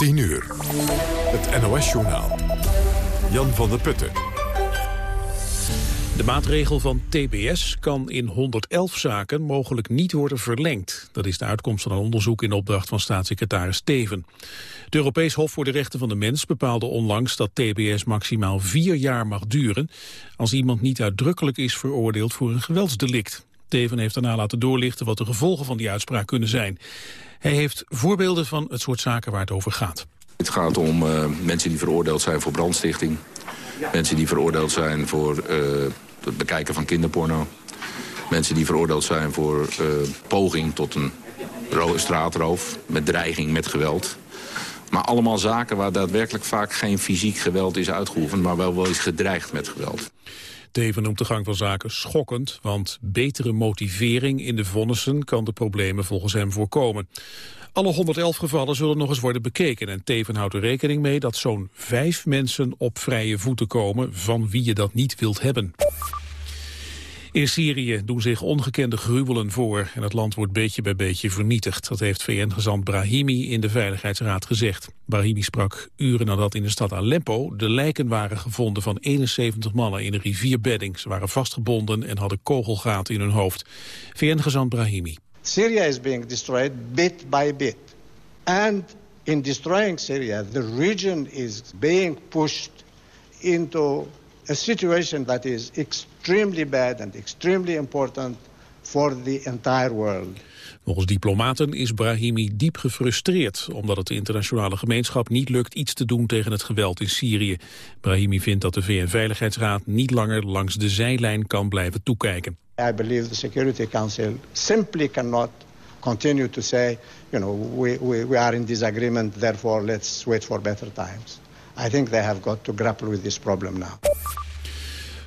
10 uur. Het NOS-journaal. Jan van der Putten. De maatregel van TBS kan in 111 zaken mogelijk niet worden verlengd. Dat is de uitkomst van een onderzoek in opdracht van staatssecretaris Steven. Het Europees Hof voor de Rechten van de Mens bepaalde onlangs dat TBS maximaal vier jaar mag duren... als iemand niet uitdrukkelijk is veroordeeld voor een geweldsdelict. Teven heeft daarna laten doorlichten wat de gevolgen van die uitspraak kunnen zijn. Hij heeft voorbeelden van het soort zaken waar het over gaat. Het gaat om uh, mensen die veroordeeld zijn voor brandstichting. Mensen die veroordeeld zijn voor uh, het bekijken van kinderporno. Mensen die veroordeeld zijn voor uh, poging tot een straatroof met dreiging, met geweld. Maar allemaal zaken waar daadwerkelijk vaak geen fysiek geweld is uitgeoefend... maar wel wel is gedreigd met geweld. Teven noemt de gang van zaken schokkend, want betere motivering in de vonnissen kan de problemen volgens hem voorkomen. Alle 111 gevallen zullen nog eens worden bekeken en Teven houdt er rekening mee dat zo'n vijf mensen op vrije voeten komen van wie je dat niet wilt hebben. In Syrië doen zich ongekende gruwelen voor en het land wordt beetje bij beetje vernietigd. Dat heeft VN-gezant Brahimi in de Veiligheidsraad gezegd. Brahimi sprak uren nadat in de stad Aleppo de lijken waren gevonden van 71 mannen in een rivierbedding. Ze waren vastgebonden en hadden kogelgaten in hun hoofd. VN-gezant Brahimi. Syria is being destroyed bit by bit. And in destroying Syria, the region is being pushed into a situation that is extremely bad and extremely important for the entire world. Volgens diplomaten is Brahimi diep gefrustreerd... omdat het de internationale gemeenschap niet lukt iets te doen tegen het geweld in Syrië. Brahimi vindt dat de VN-veiligheidsraad niet langer langs de zijlijn kan blijven toekijken. I believe the Security Council simply cannot continue to say, you know, we, we, we are in disagreement, therefore let's wait for better times. I think they have got to grapple with this problem now.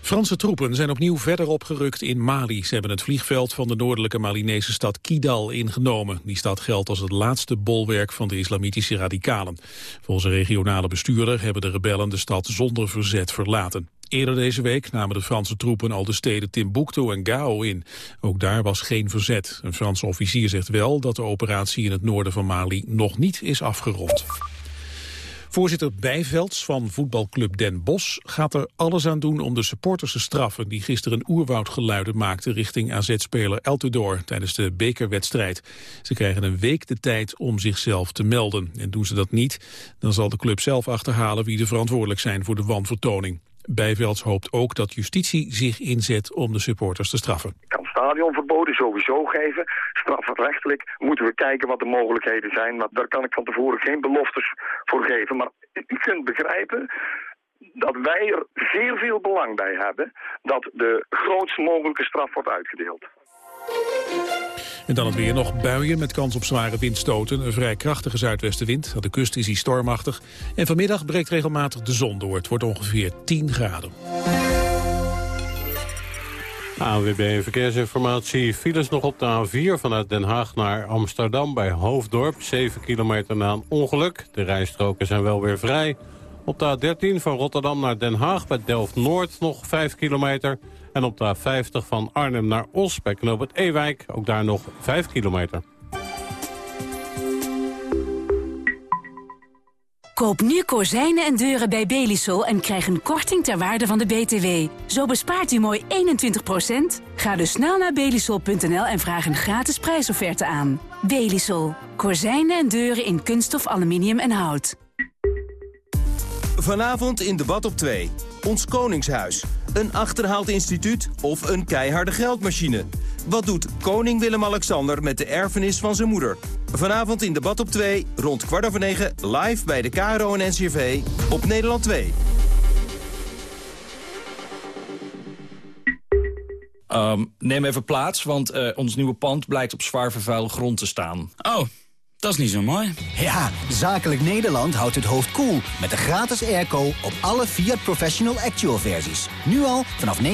Franse troepen zijn opnieuw verder opgerukt in Mali. Ze hebben het vliegveld van de noordelijke Malinese stad Kidal ingenomen. Die stad geldt als het laatste bolwerk van de islamitische radicalen. Volgens een regionale bestuurder hebben de rebellen de stad zonder verzet verlaten. Eerder deze week namen de Franse troepen al de steden Timbuktu en Gao in. Ook daar was geen verzet. Een Franse officier zegt wel dat de operatie in het noorden van Mali nog niet is afgerond. Voorzitter Bijvelds van voetbalclub Den Bosch gaat er alles aan doen om de supporters te straffen die gisteren oerwoudgeluiden maakten richting AZ-speler Eltidoor tijdens de bekerwedstrijd. Ze krijgen een week de tijd om zichzelf te melden. En doen ze dat niet, dan zal de club zelf achterhalen wie er verantwoordelijk zijn voor de wanvertoning. Bijvelds hoopt ook dat justitie zich inzet om de supporters te straffen. Stadionverboden sowieso geven. Strafrechtelijk moeten we kijken wat de mogelijkheden zijn. Maar daar kan ik van tevoren geen beloftes voor geven. Maar u kunt begrijpen dat wij er zeer veel belang bij hebben dat de grootst mogelijke straf wordt uitgedeeld. En dan het weer nog buien met kans op zware windstoten. Een vrij krachtige zuidwestenwind. Aan de kust is hij stormachtig. En vanmiddag breekt regelmatig de zon door. Het wordt ongeveer 10 graden. ANWB Verkeersinformatie. Files nog op de A4 vanuit Den Haag naar Amsterdam bij Hoofddorp. 7 kilometer na een ongeluk. De rijstroken zijn wel weer vrij. Op de A13 van Rotterdam naar Den Haag bij Delft-Noord nog 5 kilometer. En op de A50 van Arnhem naar Os bij Knoop het Ewijk ook daar nog 5 kilometer. Koop nu kozijnen en deuren bij Belisol en krijg een korting ter waarde van de BTW. Zo bespaart u mooi 21%. Ga dus snel naar belisol.nl en vraag een gratis prijsofferte aan. Belisol. Kozijnen en deuren in kunststof, aluminium en hout. Vanavond in debat op 2. Ons Koningshuis. Een achterhaald instituut of een keiharde geldmachine? Wat doet koning Willem-Alexander met de erfenis van zijn moeder? Vanavond in debat op 2, rond kwart over 9, live bij de KRO en NCRV op Nederland 2. Um, neem even plaats, want uh, ons nieuwe pand blijkt op zwaar vervuilde grond te staan. Oh, dat is niet zo mooi. Ja, Zakelijk Nederland houdt het hoofd koel cool met de gratis airco op alle Fiat Professional Actual versies. Nu al vanaf 9.495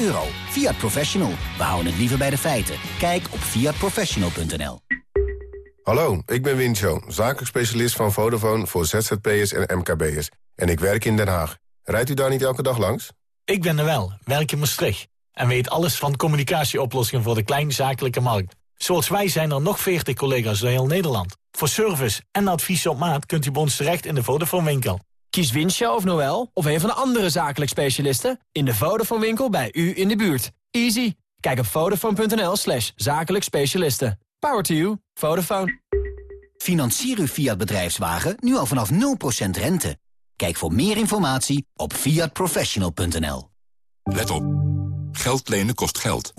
euro. Fiat Professional, we houden het liever bij de feiten. Kijk op fiatprofessional.nl Hallo, ik ben Wincho, zakelijk specialist van Vodafone voor ZZP'ers en MKB'ers. En ik werk in Den Haag. Rijdt u daar niet elke dag langs? Ik ben er wel, werk in Maastricht. En weet alles van communicatieoplossingen voor de kleinzakelijke markt. Zoals wij zijn er nog 40 collega's in heel Nederland. Voor service en advies op maat kunt u bij ons terecht in de Vodafone winkel. Kies Winsja of Noel of een van de andere zakelijk specialisten... in de Vodafone winkel bij u in de buurt. Easy. Kijk op vodafone.nl slash zakelijk specialisten. Power to you. Vodafone. Financier uw Fiat bedrijfswagen nu al vanaf 0% rente. Kijk voor meer informatie op fiatprofessional.nl. Let op. Geld lenen kost geld.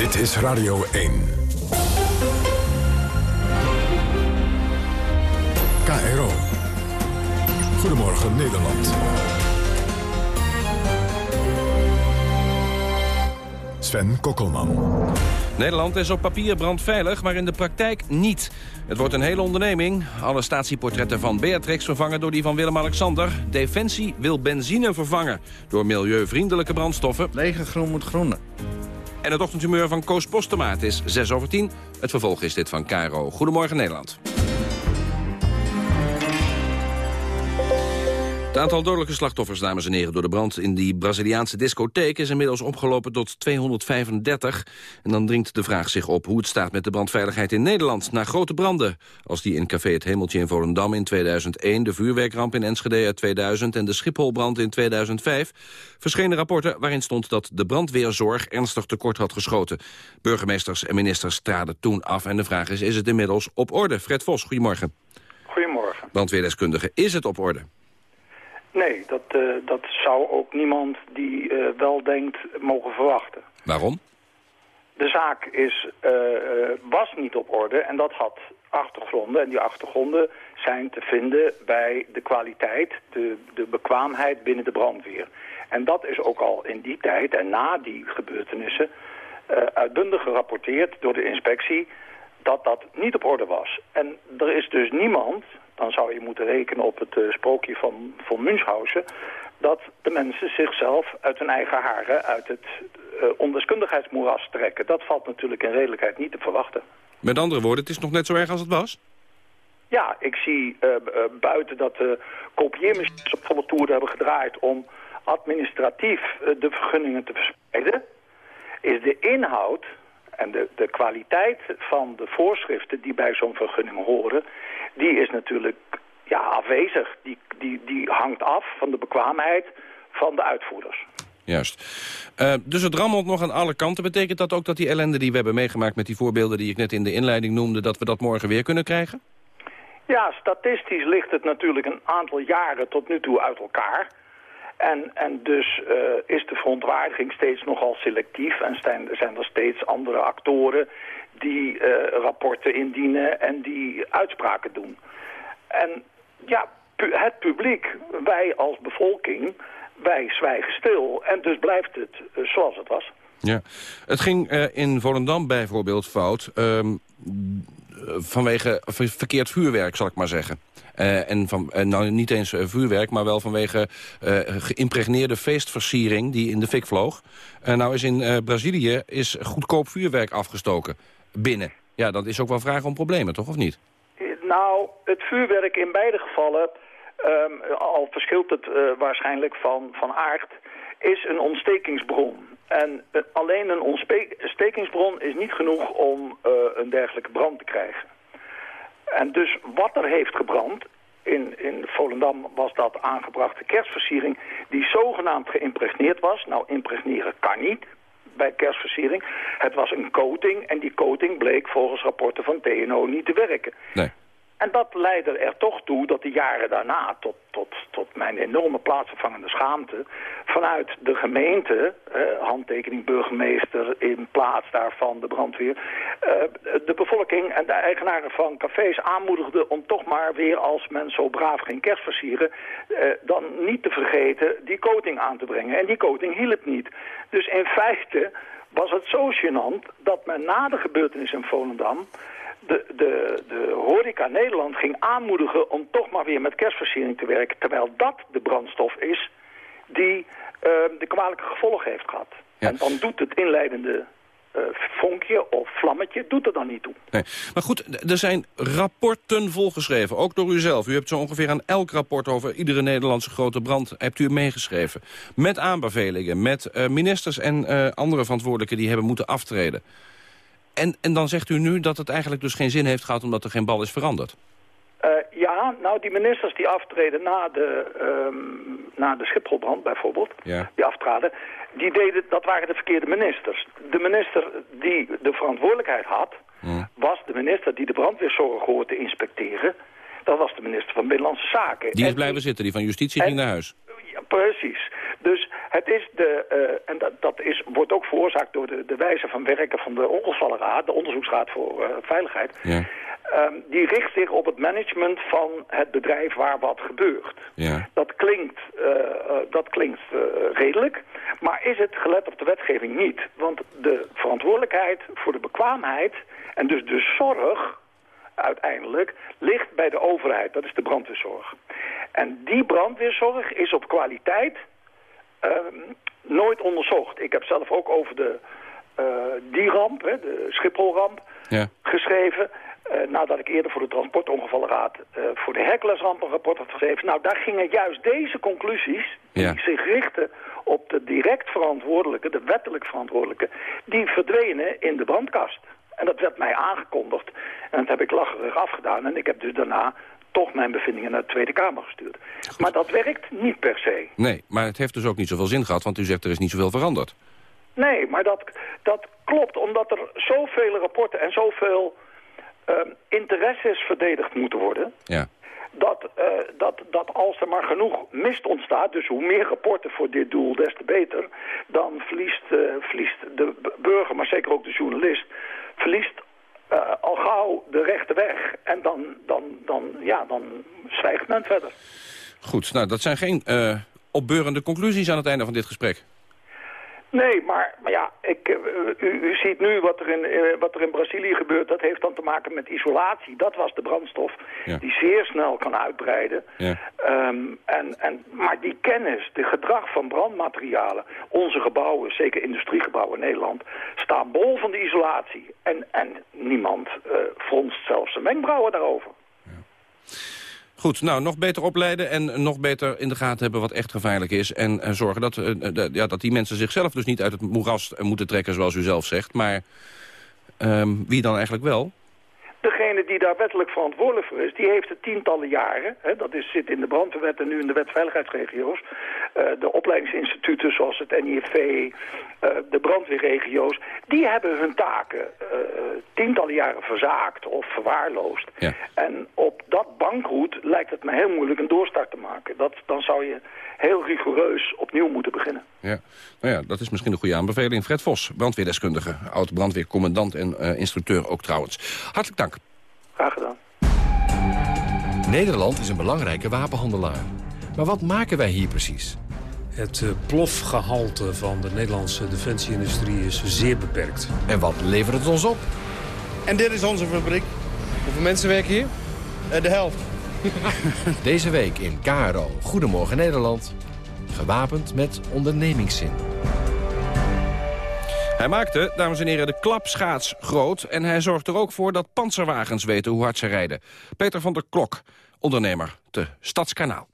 Dit is Radio 1. KRO. Goedemorgen Nederland. Sven Kokkelman. Nederland is op papier brandveilig, maar in de praktijk niet. Het wordt een hele onderneming. Alle statieportretten van Beatrix vervangen door die van Willem-Alexander. Defensie wil benzine vervangen door milieuvriendelijke brandstoffen. Lege groen moet groenen. En het ochtendhumeur van Koos Postema. Is 6 over 10. Het vervolg is dit van Caro. Goedemorgen Nederland. Aantal dodelijke slachtoffers, dames en heren, door de brand in die Braziliaanse discotheek is inmiddels opgelopen tot 235. En dan dringt de vraag zich op hoe het staat met de brandveiligheid in Nederland na grote branden. Als die in Café Het Hemeltje in Volendam in 2001, de vuurwerkramp in Enschede uit 2000 en de Schipholbrand in 2005 verschenen rapporten waarin stond dat de brandweerzorg ernstig tekort had geschoten. Burgemeesters en ministers traden toen af en de vraag is, is het inmiddels op orde? Fred Vos, goedemorgen. Goedemorgen. Brandweerdeskundige, is het op orde? Nee, dat, uh, dat zou ook niemand die uh, wel denkt mogen verwachten. Waarom? De zaak is, uh, was niet op orde en dat had achtergronden. En die achtergronden zijn te vinden bij de kwaliteit, de, de bekwaamheid binnen de brandweer. En dat is ook al in die tijd en na die gebeurtenissen uitbundig gerapporteerd door de inspectie dat dat niet op orde was. En er is dus niemand, dan zou je moeten rekenen op het uh, sprookje van, van Münchhausen... dat de mensen zichzelf uit hun eigen haren uit het uh, ondeskundigheidsmoeras trekken. Dat valt natuurlijk in redelijkheid niet te verwachten. Met andere woorden, het is nog net zo erg als het was? Ja, ik zie uh, buiten dat de kopieermachines op volle toeren hebben gedraaid... om administratief de vergunningen te verspreiden... is de inhoud en de, de kwaliteit van de voorschriften die bij zo'n vergunning horen die is natuurlijk ja, afwezig. Die, die, die hangt af van de bekwaamheid van de uitvoerders. Juist. Uh, dus het rammelt nog aan alle kanten. Betekent dat ook dat die ellende die we hebben meegemaakt... met die voorbeelden die ik net in de inleiding noemde... dat we dat morgen weer kunnen krijgen? Ja, statistisch ligt het natuurlijk een aantal jaren tot nu toe uit elkaar. En, en dus uh, is de verontwaardiging steeds nogal selectief... en zijn, zijn er steeds andere actoren die uh, rapporten indienen en die uitspraken doen. En ja, het publiek, wij als bevolking, wij zwijgen stil. En dus blijft het uh, zoals het was. Ja, het ging uh, in Volendam bijvoorbeeld fout... Um, vanwege verkeerd vuurwerk, zal ik maar zeggen. En van, nou, niet eens vuurwerk, maar wel vanwege geïmpregneerde feestversiering die in de fik vloog. nou is in Brazilië is goedkoop vuurwerk afgestoken binnen. Ja, dat is ook wel vragen om problemen, toch, of niet? Nou, het vuurwerk in beide gevallen, um, al verschilt het uh, waarschijnlijk van, van aard, is een ontstekingsbron. En uh, alleen een ontstekingsbron is niet genoeg om uh, een dergelijke brand te krijgen. En dus wat er heeft gebrand, in, in Volendam was dat aangebrachte kerstversiering... die zogenaamd geïmpregneerd was. Nou, impregneren kan niet, bij kerstversiering. Het was een coating en die coating bleek volgens rapporten van TNO niet te werken. Nee. En dat leidde er toch toe dat de jaren daarna, tot, tot, tot mijn enorme plaatsvervangende schaamte, vanuit de gemeente, eh, handtekening burgemeester in plaats daarvan de brandweer, eh, de bevolking en de eigenaren van cafés aanmoedigden om toch maar weer als men zo braaf ging kerst versieren, eh, dan niet te vergeten die coating aan te brengen. En die coating hielp niet. Dus in feite was het zo gênant dat men na de gebeurtenis in Volendam de, de, de horeca Nederland ging aanmoedigen om toch maar weer met kerstversiering te werken. Terwijl dat de brandstof is die uh, de kwalijke gevolgen heeft gehad. Ja. En dan doet het inleidende uh, vonkje of vlammetje doet er dan niet toe. Nee. Maar goed, er zijn rapporten volgeschreven, ook door u zelf. U hebt zo ongeveer aan elk rapport over iedere Nederlandse grote brand... hebt u meegeschreven. Met aanbevelingen, met uh, ministers en uh, andere verantwoordelijken... die hebben moeten aftreden. En, en dan zegt u nu dat het eigenlijk dus geen zin heeft gehad... omdat er geen bal is veranderd. Uh, ja, nou die ministers die aftreden na de, um, na de Schipholbrand bijvoorbeeld, ja. die aftraden, die deden, dat waren de verkeerde ministers. De minister die de verantwoordelijkheid had, ja. was de minister die de brandweerzorg hoorde te inspecteren. Dat was de minister van Binnenlandse Zaken. Die is blijven zitten, die van Justitie ging naar huis. Ja, precies. Dus het is de, uh, en dat, dat is, wordt ook veroorzaakt door de, de wijze van werken van de ongevallenraad, de onderzoeksraad voor uh, veiligheid. Ja. Um, die richt zich op het management van het bedrijf waar wat gebeurt. Ja. Dat klinkt, uh, uh, dat klinkt redelijk, maar is het gelet op de wetgeving niet. Want de verantwoordelijkheid voor de bekwaamheid en dus de zorg uiteindelijk ligt bij de overheid. Dat is de brandweerzorg. En die brandweerzorg is op kwaliteit um, nooit onderzocht. Ik heb zelf ook over de, die ramp, hè, de Schipholramp, ja. geschreven... Uh, nadat ik eerder voor de Transportongevallenraad uh, voor de Herculesramp een rapport had geschreven. Nou, daar gingen juist deze conclusies, die zich richten op de direct verantwoordelijke, de wettelijk verantwoordelijke, die verdwenen in de brandkast. En dat werd mij aangekondigd. En dat heb ik lacherig afgedaan. En ik heb dus daarna toch mijn bevindingen naar de Tweede Kamer gestuurd. Goed. Maar dat werkt niet per se. Nee, maar het heeft dus ook niet zoveel zin gehad, want u zegt er is niet zoveel veranderd. Nee, maar dat, dat klopt, omdat er zoveel rapporten en zoveel um, interesses verdedigd moeten worden. Ja. Dat, uh, dat, dat als er maar genoeg mist ontstaat, dus hoe meer rapporten voor dit doel, des te beter, dan verliest, uh, verliest de burger, maar zeker ook de journalist, verliest uh, al gauw de rechte weg. En dan, dan, dan, ja, dan zwijgt men verder. Goed, nou dat zijn geen opbeurende conclusies aan het einde van dit gesprek. Nee, maar, maar ja, ik, uh, u, u, ziet nu wat er, in, uh, wat er in Brazilië gebeurt. Dat heeft dan te maken met isolatie. Dat was de brandstof ja. die zeer snel kan uitbreiden. Ja. Um, en, en, maar die kennis, de gedrag van brandmaterialen... onze gebouwen, zeker industriegebouwen in Nederland... staan bol van de isolatie. En, en niemand uh, fronst zelfs zijn wenkbrauwen daarover. Ja. Goed, nou, nog beter opleiden en nog beter in de gaten hebben wat echt gevaarlijk is. En, en zorgen dat, uh, de, ja, dat die mensen zichzelf dus niet uit het moeras moeten trekken, zoals u zelf zegt. Maar um, wie dan eigenlijk wel? Degene die daar wettelijk verantwoordelijk voor is, die heeft het tientallen jaren. Hè, dat is, zit in de brandweerwet en nu in de wet veiligheidsregio's. Uh, de opleidingsinstituten zoals het NIFV, uh, de brandweerregio's. Die hebben hun taken uh, tientallen jaren verzaakt of verwaarloosd. Ja. En op dat bankroet lijkt het me heel moeilijk een doorstart te maken. Dat, dan zou je heel rigoureus opnieuw moeten beginnen. Ja, nou ja, dat is misschien een goede aanbeveling. Fred Vos, brandweerdeskundige, oud-brandweercommandant en uh, instructeur ook trouwens. Hartelijk dank. Graag gedaan. Nederland is een belangrijke wapenhandelaar. Maar wat maken wij hier precies? Het uh, plofgehalte van de Nederlandse defensieindustrie is zeer beperkt. En wat levert het ons op? En dit is onze fabriek. Hoeveel mensen werken hier? Uh, de helft. Deze week in KRO Goedemorgen Nederland. Gewapend met ondernemingszin. Hij maakte, dames en heren, de klapschaats groot... en hij zorgt er ook voor dat panzerwagens weten hoe hard ze rijden. Peter van der Klok, ondernemer te Stadskanaal.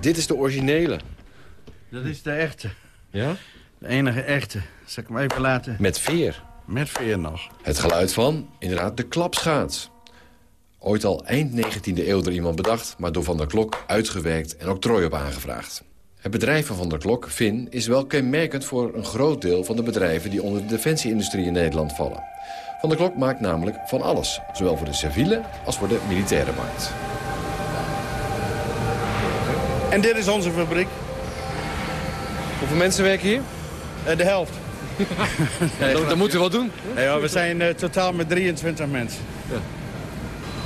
Dit is de originele. Dat is de echte. Ja? De enige echte. Zal ik hem even laten... Met veer? Met veer nog. Het geluid van, inderdaad, de klapschaats. Ooit al eind 19e eeuw door iemand bedacht... maar door Van der Klok uitgewerkt en octrooi op aangevraagd. Het bedrijf van Van der Klok, Vin, is wel kenmerkend voor een groot deel van de bedrijven... die onder de defensieindustrie in Nederland vallen. Van der Klok maakt namelijk van alles. Zowel voor de civiele als voor de militaire markt. En dit is onze fabriek. Hoeveel mensen werken hier? Uh, de helft. Ja, dat, dat moet u wel doen. Ja, we zijn uh, totaal met 23 mensen. Ja.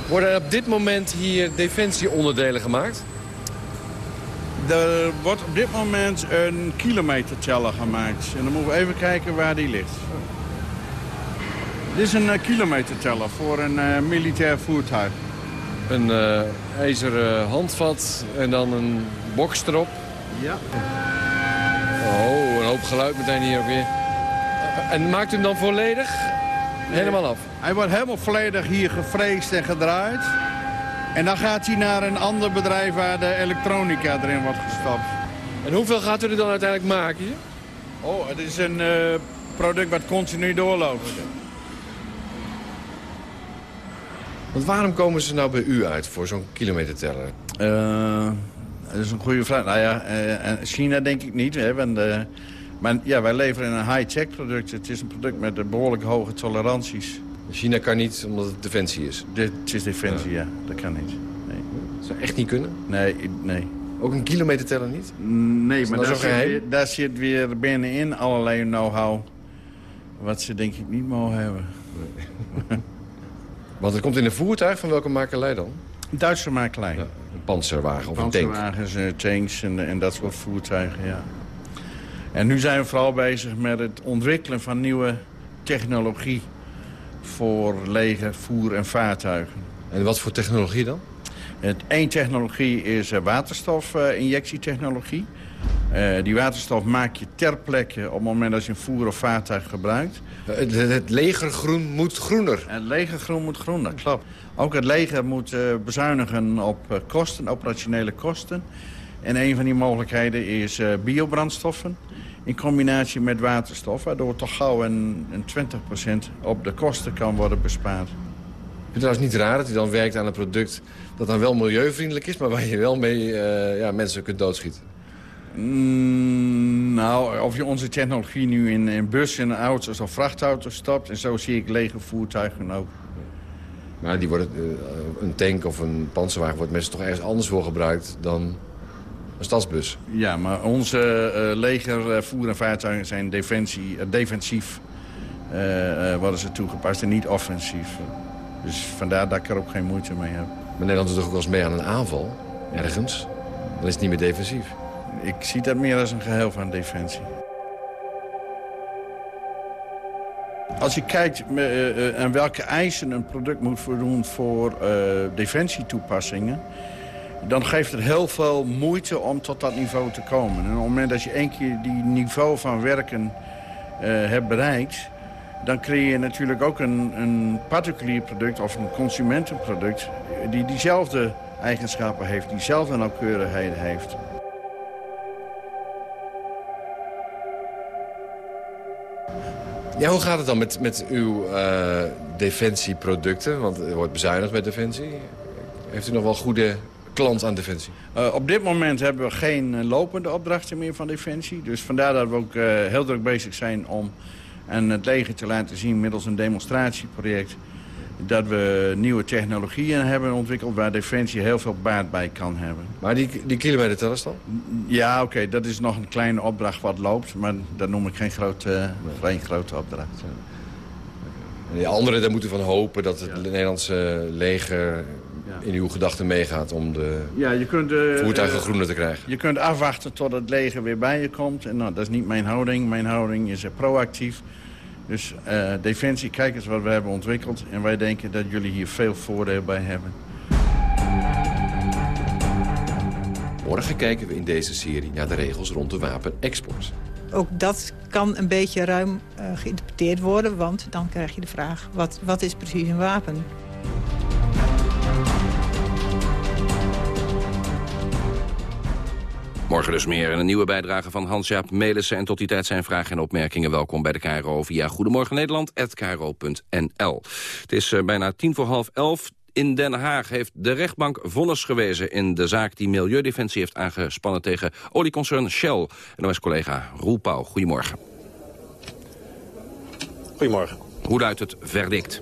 Worden er op dit moment hier defensieonderdelen gemaakt? Er wordt op dit moment een kilometerteller gemaakt. En dan moeten we even kijken waar die ligt. Dit is een uh, kilometerteller voor een uh, militair voertuig. Een ijzeren handvat en dan een box erop. Ja. Oh, een hoop geluid meteen hier ook weer. En maakt u hem dan volledig? Helemaal af? Hij wordt helemaal volledig hier gefreesd en gedraaid. En dan gaat hij naar een ander bedrijf waar de elektronica erin wordt gestopt. En hoeveel gaat u er dan uiteindelijk maken hier? Oh, het is een uh, product wat continu doorloopt. Want waarom komen ze nou bij u uit voor zo'n kilometerteller? Uh, dat is een goede vraag. Nou ja, uh, China denk ik niet. Hè, want, uh, maar ja, wij leveren een high-tech product. Het is een product met behoorlijk hoge toleranties. China kan niet omdat het defensie is? Dit is defensie, ja. ja. Dat kan niet. Nee. Zou echt niet kunnen? Nee, nee. Ook een kilometerteller niet? Nee, maar daar zit, weer, daar zit weer binnenin allerlei know-how... wat ze denk ik niet mogen hebben. Nee. Want het komt in een voertuig van welke makelij dan? Duitse makelij. Ja, een panzerwagen of een tank? Panzerwagens, uh, tanks en, en dat soort voertuigen, ja. En nu zijn we vooral bezig met het ontwikkelen van nieuwe technologie... voor leger, voer en vaartuigen. En wat voor technologie dan? Het één technologie is uh, waterstofinjectietechnologie. Uh, die waterstof maak je ter plekke op het moment dat je een voer of vaartuig gebruikt. Het, het legergroen moet groener. Het legergroen moet groener, klopt. Ook het leger moet uh, bezuinigen op uh, kosten, operationele kosten. En een van die mogelijkheden is biobrandstoffen in combinatie met waterstof... waardoor toch gauw een, een 20% op de kosten kan worden bespaard. Vind je trouwens niet raar dat u dan werkt aan een product dat dan wel milieuvriendelijk is... maar waar je wel mee ja, mensen kunt doodschieten? Mm, nou, of je onze technologie nu in, in bussen, auto's of vrachtauto's stopt... en zo zie ik lege voertuigen ook. Maar die worden, uh, een tank of een panzerwagen wordt meestal toch ergens anders voor gebruikt dan een stadsbus. Ja, maar onze uh, leger voer- en vaartuigen zijn defensie, uh, defensief worden ze toegepast en niet offensief. Dus vandaar dat ik er ook geen moeite mee heb. Maar Nederland doet toch ook wel eens mee aan een aanval, ergens? Dan is het niet meer defensief. Ik zie dat meer als een geheel van defensie. Als je kijkt aan welke eisen een product moet voldoen voor defensietoepassingen... dan geeft het heel veel moeite om tot dat niveau te komen. En op het moment dat je één keer die niveau van werken uh, hebt bereikt... dan creëer je natuurlijk ook een, een particulier product of een consumentenproduct... die diezelfde eigenschappen heeft, diezelfde nauwkeurigheden heeft. Ja, hoe gaat het dan met, met uw uh, defensieproducten? Want er wordt bezuinigd met defensie. Heeft u nog wel goede klant aan defensie? Uh, op dit moment hebben we geen lopende opdrachten meer van defensie. Dus vandaar dat we ook uh, heel druk bezig zijn om aan het leger te laten zien... middels een demonstratieproject dat we nieuwe technologieën hebben ontwikkeld... waar Defensie heel veel baat bij kan hebben. Maar die, die kilometertellers dan? Ja, oké, okay, dat is nog een kleine opdracht wat loopt... maar dat noem ik geen grote, nee. geen grote opdracht. En die andere, daar moeten van hopen dat het ja. Nederlandse leger... In uw gedachten meegaat om de ja, je kunt, uh, voertuigen groener te krijgen. Je kunt afwachten tot het leger weer bij je komt. En nou, dat is niet mijn houding. Mijn houding is proactief. Dus uh, Defensie, kijk eens wat we hebben ontwikkeld. En wij denken dat jullie hier veel voordeel bij hebben. Morgen kijken we in deze serie naar de regels rond de wapenexport. Ook dat kan een beetje ruim uh, geïnterpreteerd worden, want dan krijg je de vraag... wat, wat is precies een wapen? Morgen dus meer. En een nieuwe bijdrage van Hans-Jaap Melissen. En tot die tijd zijn vragen en opmerkingen welkom bij de KRO via Goedemorgen Nederland@kro.nl. Het is uh, bijna tien voor half elf. In Den Haag heeft de rechtbank vonnis gewezen in de zaak die Milieudefensie heeft aangespannen tegen olieconcern Shell. En dan is collega Roel Pauw. Goedemorgen. Goedemorgen. Hoe luidt het verdict?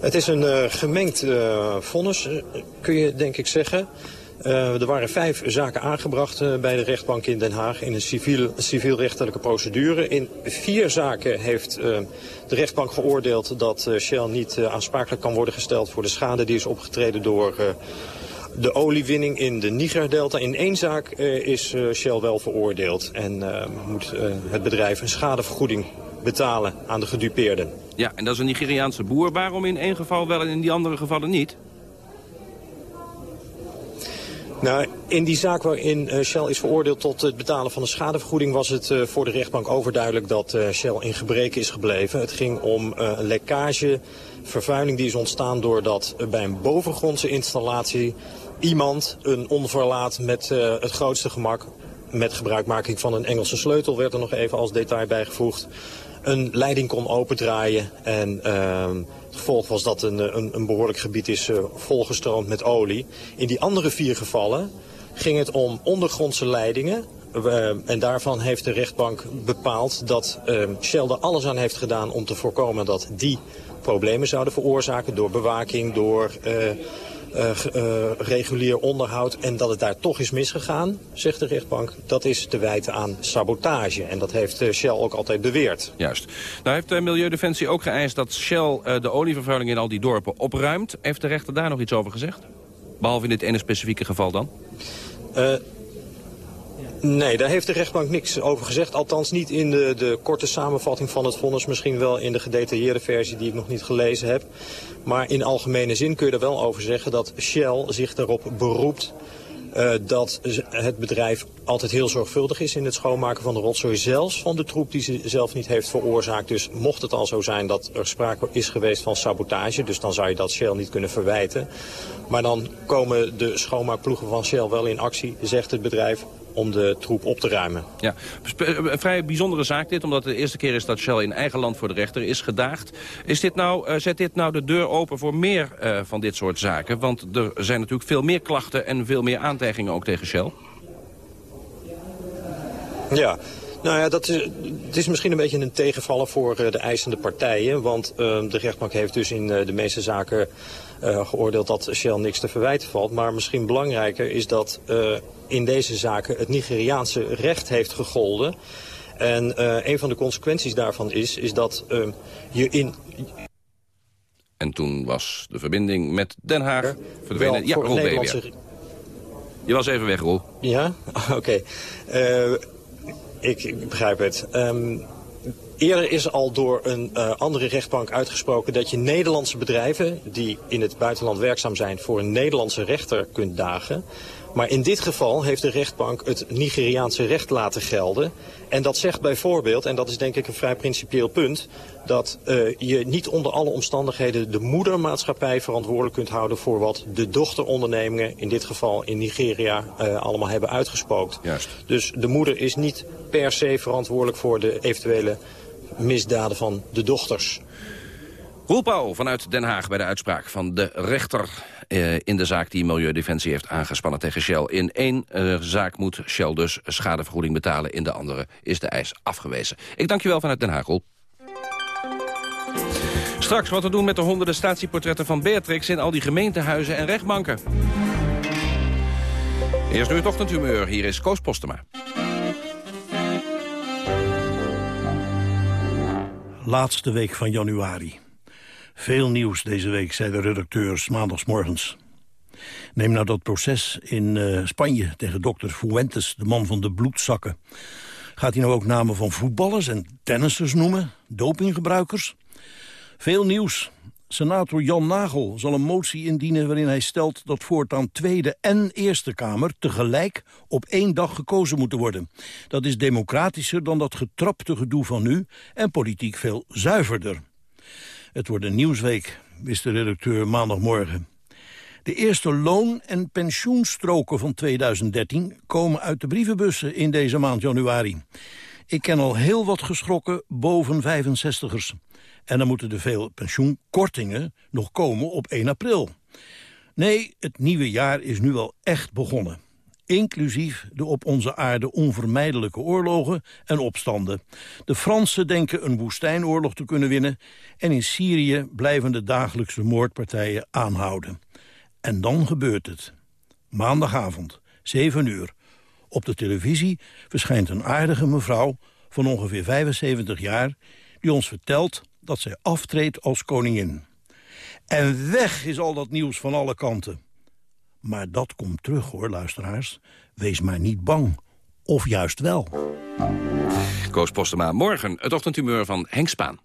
Het is een uh, gemengd uh, vonnis, kun je denk ik zeggen. Uh, er waren vijf zaken aangebracht uh, bij de rechtbank in Den Haag in een civiel, civielrechtelijke procedure. In vier zaken heeft uh, de rechtbank geoordeeld dat Shell niet aansprakelijk kan worden gesteld voor de schade die is opgetreden door de oliewinning in de Niger-delta. In één zaak is Shell wel veroordeeld en moet het bedrijf een schadevergoeding betalen aan de gedupeerden. Ja, en dat is een Nigeriaanse boer. Waarom in één geval wel en in die andere gevallen niet? Nou, in die zaak waarin uh, Shell is veroordeeld tot het betalen van een schadevergoeding... was het uh, voor de rechtbank overduidelijk dat uh, Shell in gebreken is gebleven. Het ging om een lekkage, vervuiling die is ontstaan doordat bij een bovengrondse installatie... iemand een onverlaat met het grootste gemak... met gebruikmaking van een Engelse sleutel werd er nog even als detail bijgevoegd... een leiding kon opendraaien en ehm, gevolg was dat een, een, een behoorlijk gebied is uh, volgestroomd met olie. In die andere vier gevallen ging het om ondergrondse leidingen. Uh, en daarvan heeft de rechtbank bepaald dat uh, Shell er alles aan heeft gedaan om te voorkomen dat die problemen zouden veroorzaken door bewaking, door uh, uh, regulier onderhoud en dat het daar toch is misgegaan, zegt de rechtbank, dat is te wijten aan sabotage. En dat heeft uh, Shell ook altijd beweerd. Juist. Nou heeft de Milieudefensie ook geëist dat Shell de olievervuiling in al die dorpen opruimt. Heeft de rechter daar nog iets over gezegd? Behalve in dit ene specifieke geval dan? Nee, daar heeft de rechtbank niks over gezegd. Althans niet in de, de korte samenvatting van het vonnis. Misschien wel in de gedetailleerde versie die ik nog niet gelezen heb. Maar in algemene zin kun je er wel over zeggen dat Shell zich daarop beroept... Uh, dat het bedrijf altijd heel zorgvuldig is in het schoonmaken van de rotzooi. Zelfs van de troep die ze zelf niet heeft veroorzaakt. Dus mocht het al zo zijn dat er sprake is geweest van sabotage... dus dan zou je dat Shell niet kunnen verwijten. Maar dan komen de schoonmaakploegen van Shell wel in actie, zegt het bedrijf om de troep op te ruimen. Ja, een vrij bijzondere zaak dit, omdat het de eerste keer is dat Shell in eigen land voor de rechter is gedaagd. Is dit nou, uh, zet dit nou de deur open voor meer uh, van dit soort zaken? Want er zijn natuurlijk veel meer klachten en veel meer aantijgingen ook tegen Shell. Ja, nou ja, dat is, het is misschien een beetje een tegenvaller voor de eisende partijen. Want uh, de rechtbank heeft dus in de meeste zaken geoordeeld dat Shell niks te verwijten valt. Maar misschien belangrijker is dat in deze zaken het Nigeriaanse recht heeft gegolden. En een van de consequenties daarvan is, is dat je in... En toen was de verbinding met Den Haag verdwenen. Ja, Roel Nederlandse... Je was even weg, Roel. Ja? Oké. Okay. Ik, ik, begrijp het. Um, eerder is al door een uh, andere rechtbank uitgesproken dat je Nederlandse bedrijven die in het buitenland werkzaam zijn voor een Nederlandse rechter kunt dagen. Maar in dit geval heeft de rechtbank het Nigeriaanse recht laten gelden. En dat zegt bijvoorbeeld, en dat is denk ik een vrij principieel punt... dat uh, je niet onder alle omstandigheden de moedermaatschappij verantwoordelijk kunt houden... voor wat de dochterondernemingen, in dit geval in Nigeria, uh, allemaal hebben uitgespookt. Juist. Dus de moeder is niet per se verantwoordelijk voor de eventuele misdaden van de dochters. Roel Pauw vanuit Den Haag bij de uitspraak van de rechter... Uh, in de zaak die Milieudefensie heeft aangespannen tegen Shell. In één uh, zaak moet Shell dus schadevergoeding betalen. In de andere is de eis afgewezen. Ik dank je wel vanuit Den Haag, Roel. Straks wat te doen met de honderden statieportretten van Beatrix... in al die gemeentehuizen en rechtbanken. Eerst nu het ochtendhumeur. Hier is Koos Postema. Laatste week van januari. Veel nieuws deze week, zei de redacteurs maandagsmorgens. Neem nou dat proces in uh, Spanje tegen dokter Fuentes, de man van de bloedzakken. Gaat hij nou ook namen van voetballers en tennissers noemen? Dopinggebruikers? Veel nieuws. Senator Jan Nagel zal een motie indienen waarin hij stelt dat voortaan Tweede en Eerste Kamer tegelijk op één dag gekozen moeten worden. Dat is democratischer dan dat getrapte gedoe van nu en politiek veel zuiverder. Het wordt een nieuwsweek, wist de redacteur maandagmorgen. De eerste loon- en pensioenstroken van 2013 komen uit de brievenbussen in deze maand januari. Ik ken al heel wat geschrokken boven 65ers. En dan moeten de veel pensioenkortingen nog komen op 1 april. Nee, het nieuwe jaar is nu wel echt begonnen inclusief de op onze aarde onvermijdelijke oorlogen en opstanden. De Fransen denken een woestijnoorlog te kunnen winnen... en in Syrië blijven de dagelijkse moordpartijen aanhouden. En dan gebeurt het. Maandagavond, 7 uur. Op de televisie verschijnt een aardige mevrouw van ongeveer 75 jaar... die ons vertelt dat zij aftreedt als koningin. En weg is al dat nieuws van alle kanten. Maar dat komt terug, hoor, luisteraars. Wees maar niet bang. of juist wel. Koos Postema, morgen het ochtendhumeur van Henk Spaan.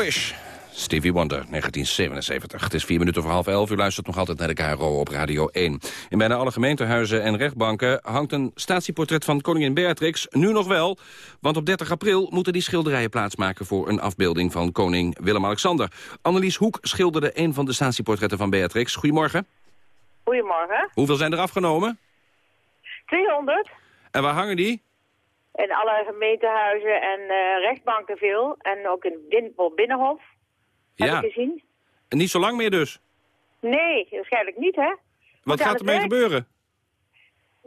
Wish. Stevie Wonder, 1977. Het is vier minuten voor half elf. U luistert nog altijd naar de KRO op Radio 1. In bijna alle gemeentehuizen en rechtbanken hangt een statieportret van koningin Beatrix. Nu nog wel, want op 30 april moeten die schilderijen plaatsmaken... voor een afbeelding van koning Willem-Alexander. Annelies Hoek schilderde een van de statieportretten van Beatrix. Goedemorgen. Goedemorgen. Hoeveel zijn er afgenomen? 200 En waar hangen die? In alle gemeentehuizen en eh, rechtbanken veel. En ook in voor Binnenhof, Ja, heb ik gezien. en niet zo lang meer dus. Nee, waarschijnlijk niet, hè? Wat Moet gaat het ermee werk. gebeuren?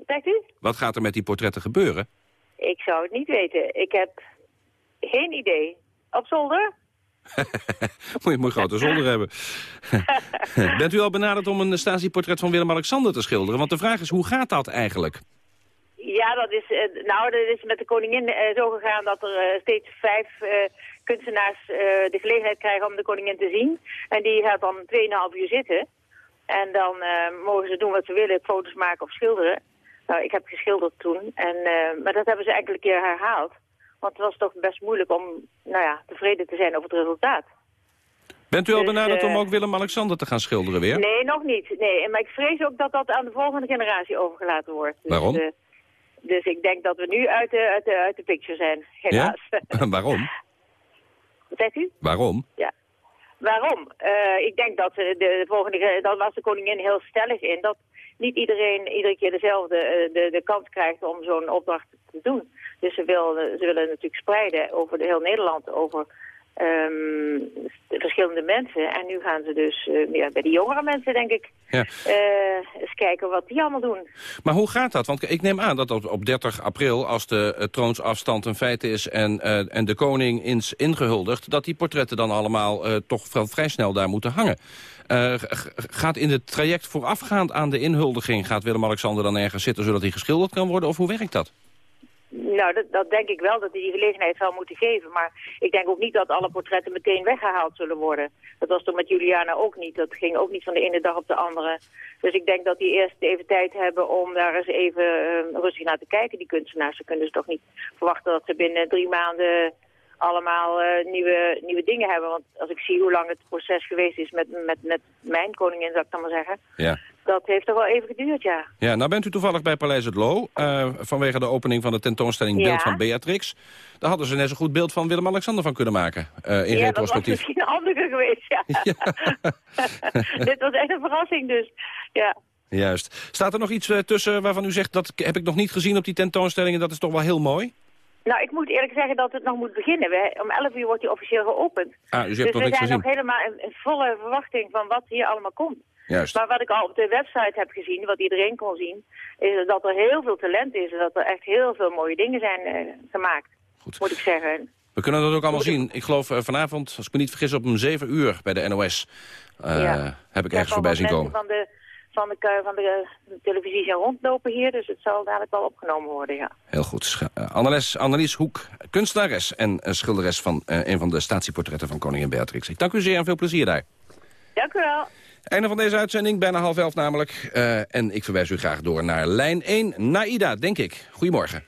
Zegt u? Wat gaat er met die portretten gebeuren? Ik zou het niet weten. Ik heb geen idee. Op zolder? moet je je grote zolder hebben. Bent u al benaderd om een statieportret van Willem-Alexander te schilderen? Want de vraag is, hoe gaat dat eigenlijk? Ja, dat is, eh, nou, dat is met de koningin eh, zo gegaan dat er eh, steeds vijf kunstenaars de gelegenheid krijgen om de koningin te zien. En die gaat dan 2,5 uur zitten. En dan mogen ze doen wat ze willen, foto's maken of schilderen. Nou, ik heb geschilderd toen. En, maar dat hebben ze enkele keer herhaald. Want het was toch best moeilijk om nou ja, tevreden te zijn over het resultaat. Bent u al Dus, benaderd om ook Willem-Alexander te gaan schilderen weer? Nee, nog niet. Nee, maar ik vrees ook dat dat aan de volgende generatie overgelaten wordt. Dus, Waarom? Dus ik denk dat we nu uit de, uit de, uit de picture zijn, helaas. Waarom? Wat zegt u? Waarom? Ja. Waarom? Eh, ik denk dat eh, de, de volgende, ge- dan was de koningin heel stellig in dat niet iedereen iedere keer dezelfde eh, de, de kans krijgt om zo'n opdracht te doen. Dus ze, wil, ze willen natuurlijk spreiden over de, heel Nederland, over ehm, verschillende mensen. En nu gaan ze dus ja, bij die jongere mensen, denk ik, Ja. eh, eens kijken wat die allemaal doen. Maar hoe gaat dat? Want ik neem aan dat op, op 30 april, als de eh, troonsafstand een feit is... en, en de koning is ingehuldigd, dat die portretten dan allemaal toch vrij, vrij snel daar moeten hangen. Gaat in het traject voorafgaand aan de inhuldiging... gaat Willem-Alexander dan ergens zitten zodat hij geschilderd kan worden? Of hoe werkt dat? Nou, dat, dat denk ik wel, dat hij die gelegenheid zou moeten geven. Maar ik denk ook niet dat alle portretten meteen weggehaald zullen worden. Dat was toch met Juliana ook niet. Dat ging ook niet van de ene dag op de andere. Dus ik denk dat die eerst even tijd hebben om daar eens even eh, rustig naar te kijken, die kunstenaars. Ze kunnen dus toch niet verwachten dat ze binnen drie maanden allemaal eh, nieuwe, nieuwe dingen hebben. Want als ik zie hoe lang het proces geweest is met, met, met mijn koningin, zou ik dan maar zeggen. Ja. Dat heeft toch wel even geduurd, ja. Ja, nou bent u toevallig bij Paleis het Loo... eh, vanwege de opening van de tentoonstelling Ja. Beeld van Beatrix. Daar hadden ze net zo goed beeld van Willem-Alexander van kunnen maken. eh, in ja, dat was misschien een andere geweest, ja. Dit was echt een verrassing dus, ja. Juist. Staat er nog iets eh, tussen waarvan u zegt... dat heb ik nog niet gezien op die tentoonstelling... en dat is toch wel heel mooi? Nou, ik moet eerlijk zeggen dat het nog moet beginnen. We, om 11 uur wordt die officieel geopend. Ah, dus dus we zijn gezien. nog helemaal in, in volle verwachting van wat hier allemaal komt. Juist. Maar wat ik al op de website heb gezien, wat iedereen kon zien, is dat er heel veel talent is. En dat er echt heel veel mooie dingen zijn eh, gemaakt, moet ik zeggen. We kunnen dat ook allemaal zien. Ik geloof eh, vanavond, als ik me niet vergis, op om 7 uur bij de NOS... eh, Ja. heb ik Ja, ergens voorbij zien komen. Van de, van de, van de, de televisie zijn rondlopen hier. Dus het zal dadelijk wel opgenomen worden, ja. Heel goed. Annelies, Annelies Hoek, kunstenares en schilderes van een van de statieportretten van koningin Beatrix. Ik dank u zeer en veel plezier daar. Dank u wel. Einde van deze uitzending, bijna half elf namelijk. Eh, en ik verwijs u graag door naar lijn 1, Naida, denk ik. Goedemorgen.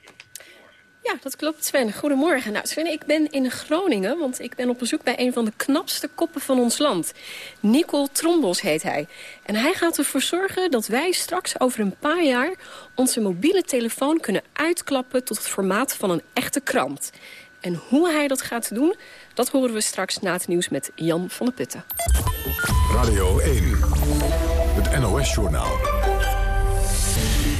Ja, dat klopt, Sven. Goedemorgen. Nou, Sven, ik ben in Groningen, want ik ben op bezoek bij een van de knapste koppen van ons land. Nicole Trombos heet hij. En hij gaat ervoor zorgen dat wij straks over een paar jaar onze mobiele telefoon kunnen uitklappen tot het formaat van een echte krant. En hoe hij dat gaat doen, dat horen we straks na het nieuws met Jan van der Putten. Radio 1, het NOS-journaal.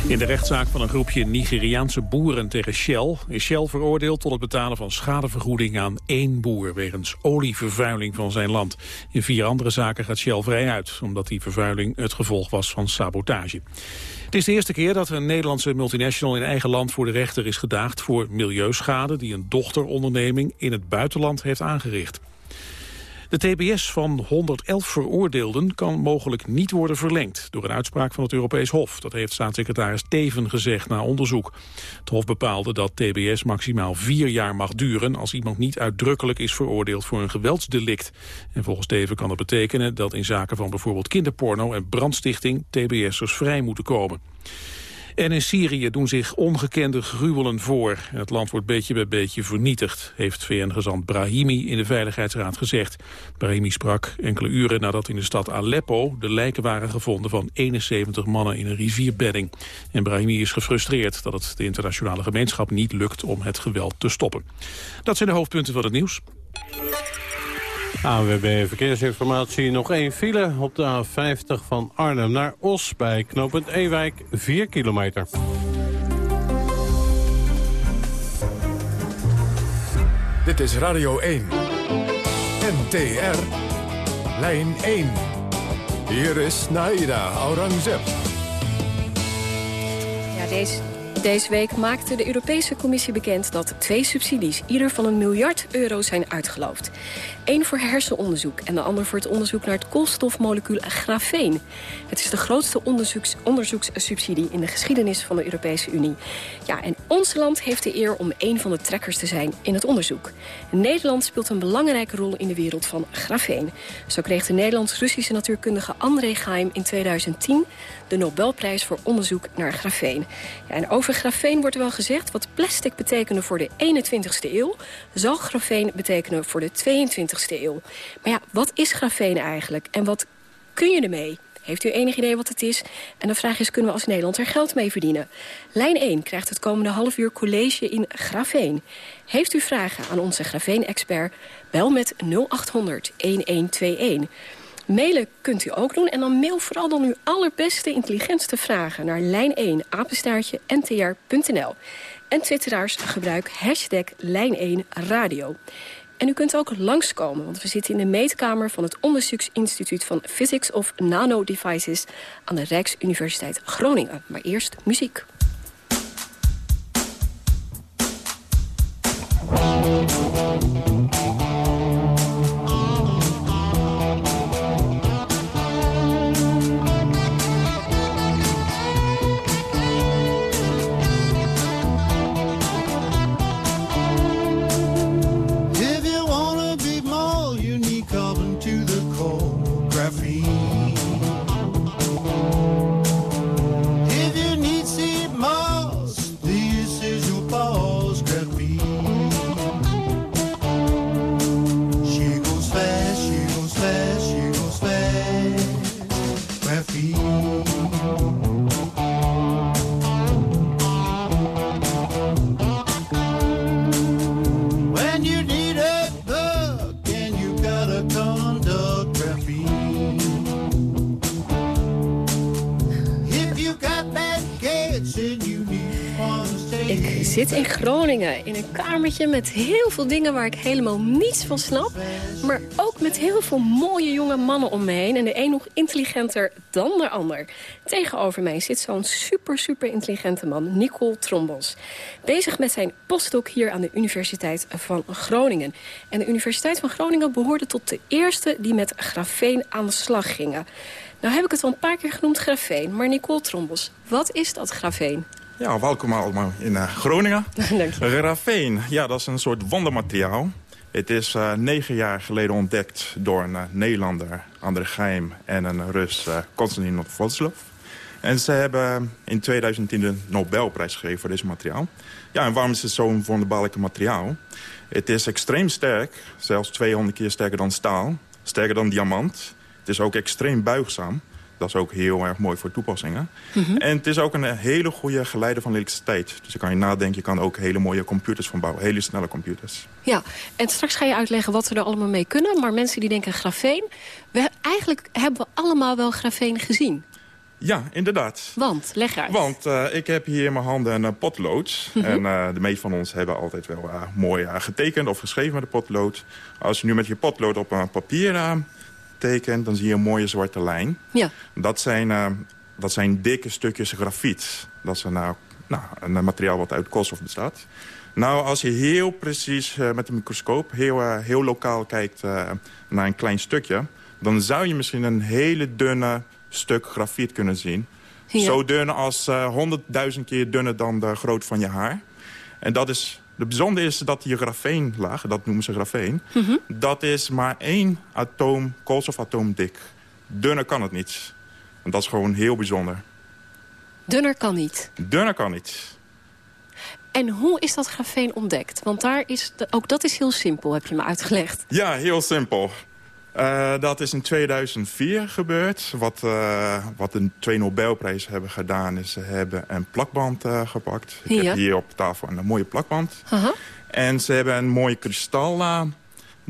In de rechtszaak van een groepje Nigeriaanse boeren tegen Shell... is Shell veroordeeld tot het betalen van schadevergoeding aan één boer... wegens olievervuiling van zijn land. In vier andere zaken gaat Shell vrij uit... omdat die vervuiling het gevolg was van sabotage. Het is de eerste keer dat een Nederlandse multinational in eigen land voor de rechter is gedaagd... voor milieuschade die een dochteronderneming in het buitenland heeft aangericht. De TBS van 111 veroordeelden kan mogelijk niet worden verlengd... door een uitspraak van het Europees Hof. Dat heeft staatssecretaris Teven gezegd na onderzoek. Het Hof bepaalde dat TBS maximaal vier jaar mag duren... als iemand niet uitdrukkelijk is veroordeeld voor een geweldsdelict. En volgens Teven kan dat betekenen dat in zaken van bijvoorbeeld kinderporno... en brandstichting TBS'ers vrij moeten komen. En in Syrië doen zich ongekende gruwelen voor. Het land wordt beetje bij beetje vernietigd, heeft VN-gezant Brahimi in de Veiligheidsraad gezegd. Brahimi sprak enkele uren nadat in de stad Aleppo de lijken waren gevonden van 71 mannen in een rivierbedding. En Brahimi is gefrustreerd dat het de internationale gemeenschap niet lukt om het geweld te stoppen. Dat zijn de hoofdpunten van het nieuws. ANWB Verkeersinformatie. Nog één file op de A50 van Arnhem naar Os bij knooppunt Ewijk, 4 kilometer. Dit is Radio 1. NTR. Lijn 1. Hier is Naida Aurangzeb. Ja, deze, deze week maakte de Europese Commissie bekend dat twee subsidies... ieder van een miljard euro zijn uitgeloofd. Eén voor hersenonderzoek en de ander voor het onderzoek naar het koolstofmolecuul grafeen. Het is de grootste onderzoeks, onderzoekssubsidie in de geschiedenis van de Europese Unie. Ja, en ons land heeft de eer om een van de trekkers te zijn in het onderzoek. Nederland speelt een belangrijke rol in de wereld van grafeen. Zo kreeg de Nederlands-Russische natuurkundige André Geim in 2010 de Nobelprijs voor onderzoek naar grafeen. Ja, en over grafeen wordt wel gezegd wat plastic betekende voor de 21ste eeuw... zal grafeen betekenen voor de 22ste eeuw. Maar ja, wat is grafeen eigenlijk en wat kun je ermee? Heeft u enig idee wat het is? En de vraag is, kunnen we als Nederland er geld mee verdienen? Lijn 1 krijgt het komende half uur college in grafeen. Heeft u vragen aan onze grafeen-expert? Bel met 0800 1121. Mailen kunt u ook doen. En dan mail vooral dan uw allerbeste, intelligentste vragen... naar lijn1 apenstaartje ntr.nl. En twitteraars gebruik hashtag lijn1 radio. En u kunt ook langskomen, want we zitten in de meetkamer... van het Onderzoeksinstituut van Physics of Nanodevices... aan de Rijksuniversiteit Groningen. Maar eerst muziek. Zit in Groningen in een kamertje met heel veel dingen waar ik helemaal niets van snap. Maar ook met heel veel mooie jonge mannen om me heen. En de een nog intelligenter dan de ander. Tegenover mij zit zo'n super, super intelligente man, Nicole Trombos. Bezig met zijn postdoc hier aan de Universiteit van Groningen. En de Universiteit van Groningen behoorde tot de eerste die met grafeen aan de slag gingen. Nou heb ik het al een paar keer genoemd, grafeen. Maar Nicole Trombos, wat is dat grafeen? Ja, welkom allemaal in eh, Groningen. Grafeen, ja, dat is een soort wondermateriaal. Het is eh, negen jaar geleden ontdekt door een eh, Nederlander, André Geim... en een Rus, uh, Konstantin Vodslov. En ze hebben in 2010 de Nobelprijs gegeven voor deze materiaal. Ja, en waarom is het zo'n wonderbaarlijke materiaal? Het is extreem sterk, zelfs 200 keer sterker dan staal. Sterker dan diamant. Het is ook extreem buigzaam. Dat is ook heel erg mooi voor toepassingen. Mhm. En het is ook een hele goede geleider van elektriciteit. Dus je kan je nadenken, je kan ook hele mooie computers van bouwen. Hele snelle computers. Ja, en straks ga je uitleggen wat we er allemaal mee kunnen. Maar mensen die denken grafeen... We, eigenlijk hebben we allemaal wel grafeen gezien. Ja, inderdaad. Want, leg uit. Want uh, ik heb hier in mijn handen een uh, potlood. Mhm. En uh, de meeste van ons hebben altijd wel mooi getekend of geschreven met een potlood. Als je nu met je potlood op een papier tekent, dan zie je een mooie zwarte lijn. Ja. Dat zijn, dat zijn dikke stukjes grafiet. Dat is een, nou, een materiaal wat uit koolstof bestaat. Nou, als je heel precies met een microscoop, heel, heel lokaal kijkt naar een klein stukje... dan zou je misschien een hele dunne stuk grafiet kunnen zien. Ja. Zo dun als honderdduizend keer dunner dan de grootte van je haar. En dat is... De bijzondere is dat die grafeenlaag, dat noemen ze grafeen... Mhm. dat is maar één atoom, koolstofatoom dik. Dunner kan het niet. En dat is gewoon heel bijzonder. Dunner kan niet. Dunner kan niet. En hoe is dat grafeen ontdekt? Want daar is de, ook dat is heel simpel, heb je me uitgelegd. Ja, heel simpel. Uh, dat is in 2004 gebeurd. Wat, uh, wat de twee Nobelprijzen hebben gedaan is... ze hebben een plakband uh, gepakt. Ik ja. heb hier op tafel een mooie plakband. En ze hebben een mooi kristal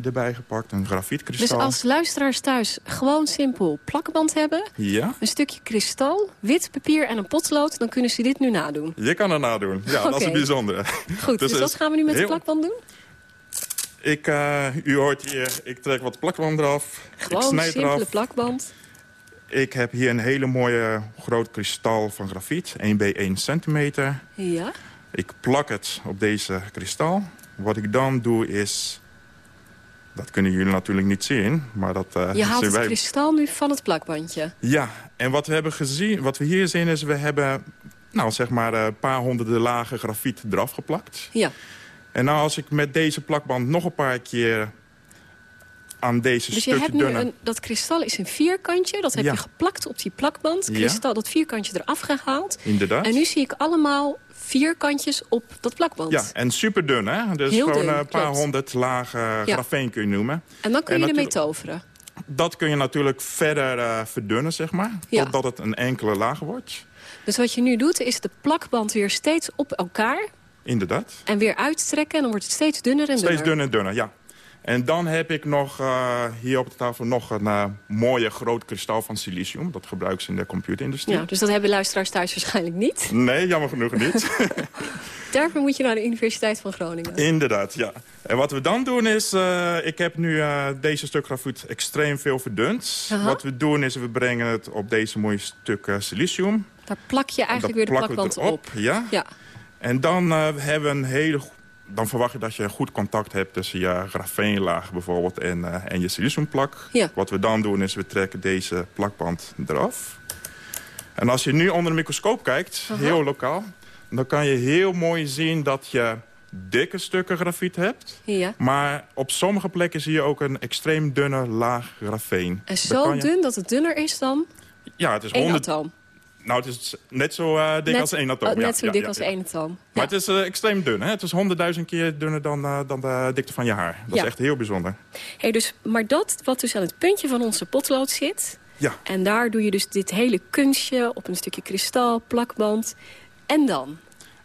erbij gepakt. Een grafietkristal. Dus als luisteraars thuis gewoon simpel plakband hebben... Ja. een stukje kristal, wit papier en een potlood... dan kunnen ze dit nu nadoen. Je kan het nadoen. Ja, okay. dat is het bijzondere. Goed, dus, dus wat gaan we nu met heel... de plakband doen? Ik, uh, u hoort hier, ik trek wat plakband eraf. Gewoon ik snijd simpele eraf. plakband. Ik heb hier een hele mooie groot kristal van grafiet. 1 bij 1 centimeter. Ja. Ik plak het op deze kristal. Wat ik dan doe is... Dat kunnen jullie natuurlijk niet zien, maar dat... Uh, Je haalt het wij... kristal nu van het plakbandje. Ja, en wat we hebben gezien, wat we hier zien is... we hebben, nou zeg maar, een paar honderden lagen grafiet eraf geplakt. Ja. En nou, als ik met deze plakband nog een paar keer aan deze dus je hebt nu een, dat kristal is een vierkantje, dat heb Ja. je geplakt op die plakband. Ja. Kristal, dat vierkantje eraf gehaald. Inderdaad. En nu zie ik allemaal vierkantjes op dat plakband. Ja, en super dun, hè? Dus Heel gewoon dun, een paar klopt. honderd lagen Ja. grafeen kun je noemen. En dan kun je ermee toveren. Dat kun je natuurlijk verder eh, verdunnen, zeg maar. Totdat het een enkele laag wordt. Dus wat je nu doet, is de plakband weer steeds op elkaar... Inderdaad. en weer uitstrekken en dan wordt het steeds dunner en Steeds dunner. dunner en dunner, ja. En dan heb ik nog eh, hier op de tafel nog een eh, mooie groot kristal van silicium. Dat gebruiken ze in de computerindustrie. Ja, dus dat hebben luisteraars thuis waarschijnlijk niet. Nee, jammer genoeg niet. Daarvoor moet je naar de Universiteit van Groningen. Inderdaad, ja. En wat we dan doen is, eh, ik heb nu deze stuk grafiet extreem veel verdund. Wat we doen is, we brengen het op deze mooie stuk silicium. Daar plak je eigenlijk weer de plakband op. erop, Ja. Ja. En dan eh, hebben we een hele... Dan verwacht je dat je goed contact hebt tussen je grafeenlaag bijvoorbeeld en, eh, en je siliciumplak. Ja. Wat we dan doen is, we trekken deze plakband eraf. En als je nu onder de microscoop kijkt, Aha. heel lokaal... dan kan je heel mooi zien dat je dikke stukken grafiet hebt. Ja. Maar op sommige plekken zie je ook een extreem dunne laag grafeen. En zo je- dun dat het dunner is dan Ja, het is één 100... atoom. Nou, het is net zo eh, dik Net- als één atoom. oh, ja, net zo ja, dik ja, als één atoom. Maar het is eh, extreem dun. Hè? Het is honderdduizend keer dunner dan, eh, dan de dikte van je haar. Dat is echt heel bijzonder. Hey, dus, maar dat wat dus aan het puntje van onze potlood zit... Ja. en daar doe je dus dit hele kunstje op een stukje kristal, plakband... en dan?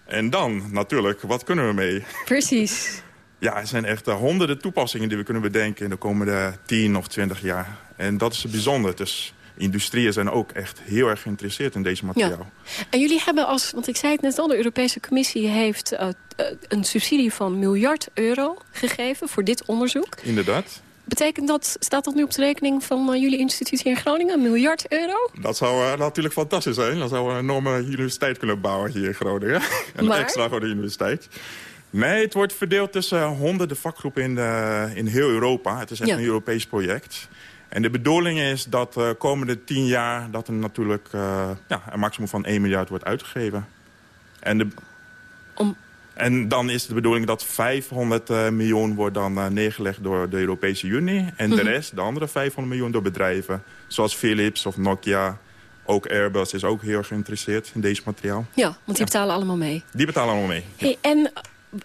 En dan, natuurlijk, wat kunnen we mee? Precies. Ja, er zijn echt honderden toepassingen die we kunnen bedenken... in de komende 10 of 20 jaar. En dat is het bijzonder. Dus industrieën zijn ook echt heel erg geïnteresseerd in deze materiaal. En jullie hebben als, want ik zei het net al, de Europese Commissie heeft eh, eh, een subsidie van miljard euro gegeven voor dit onderzoek. Inderdaad. Betekent dat, staat dat nu op de rekening van eh, jullie instituut hier in Groningen? Een miljard euro? Dat zou natuurlijk fantastisch zijn. Dan zouden we een enorme universiteit kunnen bouwen hier in Groningen. een Maar? extra grote universiteit. Nee, het wordt verdeeld tussen honderden vakgroepen in, de, in heel Europa. Het is echt Ja. een Europees project. En de bedoeling is dat de komende tien jaar... dat er natuurlijk eh, ja, een maximum van 1 miljard wordt uitgegeven. En, de, en dan is de bedoeling dat 500 eh, miljoen wordt dan eh, neergelegd door de Europese Unie. En de Mhm. rest, de andere 500 miljoen, door bedrijven. Zoals Philips of Nokia. Ook Airbus is ook heel erg geïnteresseerd in deze materiaal. Ja, want die betalen allemaal mee. Die betalen allemaal mee. Hey, en eh,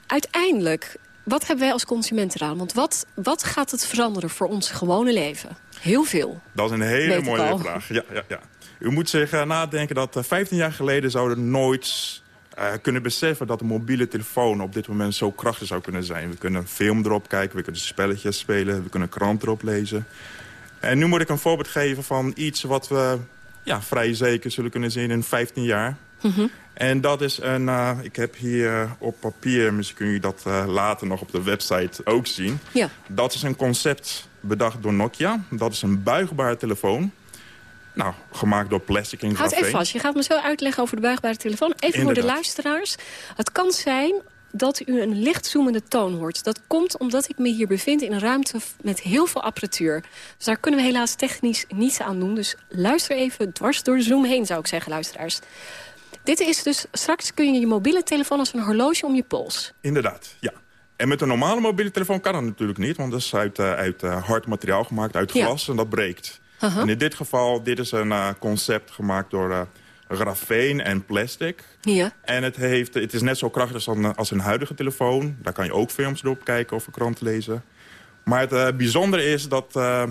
uiteindelijk, wat hebben wij als consumenten eraan? Want wat, wat gaat het veranderen voor ons gewone leven? Heel veel. Dat is een hele mooie vraag. Ja, ja, ja. U moet zich eh, nadenken dat eh, 15 jaar geleden zouden nooit eh, kunnen beseffen... dat de mobiele telefoon op dit moment zo krachtig zou kunnen zijn. We kunnen een film erop kijken, we kunnen spelletjes spelen... we kunnen krant erop lezen. En nu moet ik een voorbeeld geven van iets wat we ja, vrij zeker zullen kunnen zien in 15 jaar. En dat is een, eh, ik heb hier eh, op papier, misschien kun je dat eh, later nog op de website ook zien. Ja. Dat is een concept bedacht door Nokia. Dat is een buigbare telefoon. Nou, gemaakt door plastic en Houd even grafeen. vast, je gaat me zo uitleggen over de buigbare telefoon. Even voor de luisteraars. Het kan zijn dat u een licht zoemende toon hoort. Dat komt omdat ik me hier bevind in een ruimte met heel veel apparatuur. Dus daar kunnen we helaas technisch niets aan doen. Dus luister even dwars door de Zoom heen, zou ik zeggen, luisteraars. Dit is dus, straks kun je je mobiele telefoon als een horloge om je pols. Inderdaad, ja. En met een normale mobiele telefoon kan dat natuurlijk niet. Want dat is uit, eh, uit eh, hard materiaal gemaakt, uit Ja. glas. En dat breekt. En in dit geval, dit is een eh, concept gemaakt door grafeen en plastic. Ja. En het, heeft, het is net zo krachtig als een, als een huidige telefoon. Daar kan je ook films erop kijken of een krant lezen. Maar het eh, bijzondere is dat eh,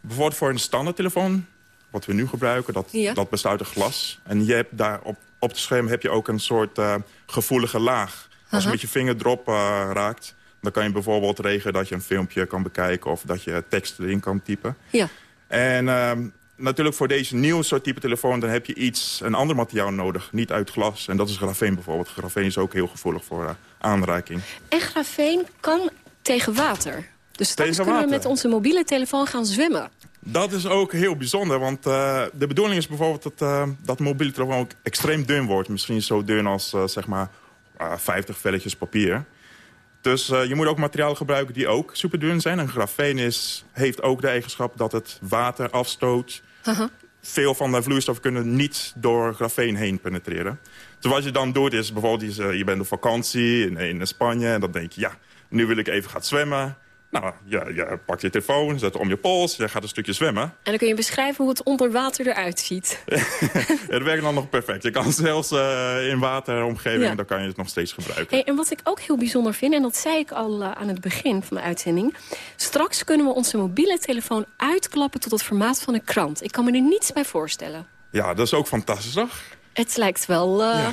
bijvoorbeeld voor een standaard telefoon... wat we nu gebruiken, dat, Ja. dat bestaat uit glas. En je hebt daar op, op het scherm heb je ook een soort eh, gevoelige laag. Als je met je vinger erop raakt... dan kan je bijvoorbeeld regelen dat je een filmpje kan bekijken... of dat je tekst erin kan typen. Ja. En ehm, natuurlijk voor deze nieuwe soort type telefoon... dan heb je iets, een ander materiaal nodig, niet uit glas. En dat is grafeen bijvoorbeeld. Grafeen is ook heel gevoelig voor eh, aanraking. En grafeen kan tegen water. Dus Tegen kunnen we met onze mobiele telefoon gaan zwemmen. Dat is ook heel bijzonder, want eh, de bedoeling is bijvoorbeeld... dat, eh, dat mobiele telefoon ook extreem dun wordt. Misschien zo dun als zeg maar ah, 50 velletjes papier. Dus je moet ook materialen gebruiken die ook superdun zijn. En grafeen is, heeft ook de eigenschap dat het water afstoot. Veel van de vloeistoffen kunnen niet door grafeen heen penetreren. Dus wat je dan doet is bijvoorbeeld, je, je bent op vakantie in, in Spanje... en dan denk je, ja, nu wil ik even gaan zwemmen. Nou, je, je pakt je telefoon, zet het om je pols, je gaat een stukje zwemmen. En dan kun je beschrijven hoe het onder water eruit ziet. Het werkt dan nog perfect. Je kan zelfs eh, in wateromgeving, Ja. dan kan je het nog steeds gebruiken. Hey, en wat ik ook heel bijzonder vind, en dat zei ik al eh, aan het begin van de uitzending... straks kunnen we onze mobiele telefoon uitklappen tot het formaat van een krant. Ik kan me er niets bij voorstellen. Ja, dat is ook fantastisch, toch? Het lijkt wel eh,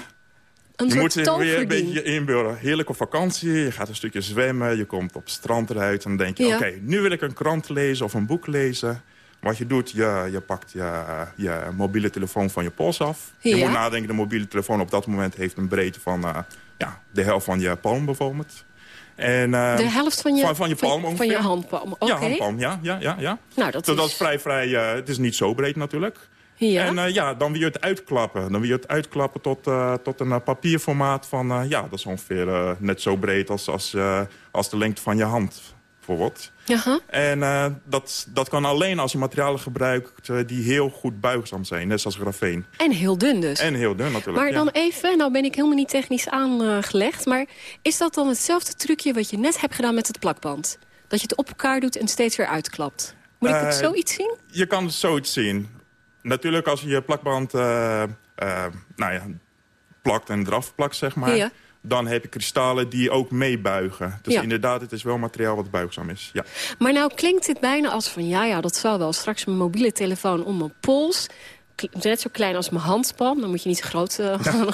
een je moet zich weer een beetje inbeelden. Heerlijk op vakantie, je gaat een stukje zwemmen, je komt op het strand eruit... en dan denk je, Ja. oké, nu wil ik een krant lezen of een boek lezen. Wat je doet, je, je pakt je, je mobiele telefoon van je pols af. Je moet nadenken, de mobiele telefoon op dat moment heeft een breedte van... eh, ja, de helft van je palm bijvoorbeeld. En, eh, De helft van je, van, van je palm van, ongeveer. je handpalm. Oké. Ja, handpalm, ja, ja, ja, ja. Nou, dat is... dat is vrij, vrij, eh, het is niet zo breed natuurlijk. Ja. En eh, ja, dan wil je het uitklappen. Dan wil je het uitklappen tot, eh, tot een eh, papierformaat van... ja, dat is ongeveer net zo breed als, als, als de lengte van je hand, bijvoorbeeld. Aha. En dat, dat kan alleen als je materialen gebruikt die heel goed buigzaam zijn. Net zoals grafeen. En heel dun dus. En heel dun natuurlijk. Maar ja. dan even, nou ben ik helemaal niet technisch aangelegd... maar is dat dan hetzelfde trucje wat je net hebt gedaan met het plakband? Dat je het op elkaar doet en steeds weer uitklapt? Moet ik het zoiets zien? Je kan het zoiets zien. Natuurlijk als je je plakband eh, eh, nou ja, plakt en eraf plakt, zeg maar... Ja. dan heb je kristallen die ook meebuigen. Dus Ja. inderdaad, het is wel materiaal wat buigzaam is. Ja. Maar nou klinkt dit bijna als van... ja, ja, dat zal wel. Straks mijn mobiele telefoon om mijn pols... Net zo klein als mijn handpalm. Dan moet je niet zo groot...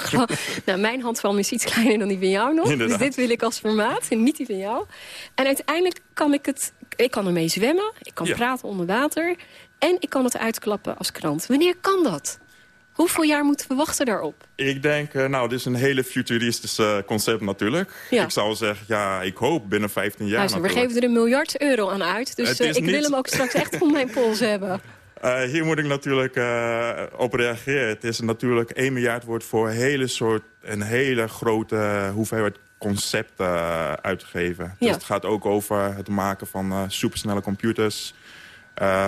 gro- nou, mijn handpalm is iets kleiner dan die van jou nog. Inderdaad. Dus dit wil ik als formaat en niet die van jou. En uiteindelijk kan ik het... Ik kan ermee zwemmen. Ik kan Ja. praten onder water. En ik kan het uitklappen als krant. Wanneer kan dat? Hoeveel jaar moeten we wachten daarop? Ik denk, eh, nou, dit is een hele futuristisch eh, concept natuurlijk. Ja. Ik zou zeggen, ja, ik hoop binnen 15 jaar Luister, we geven er een miljard euro aan uit. Dus eh, ik wil hem ook straks echt op mijn pols hebben. Hier moet ik natuurlijk eh, op reageren. Het is natuurlijk 1 miljard wordt voor een hele soort, een hele grote hoeveelheid concepten uitgegeven. Dus Ja. het gaat ook over het maken van supersnelle computers.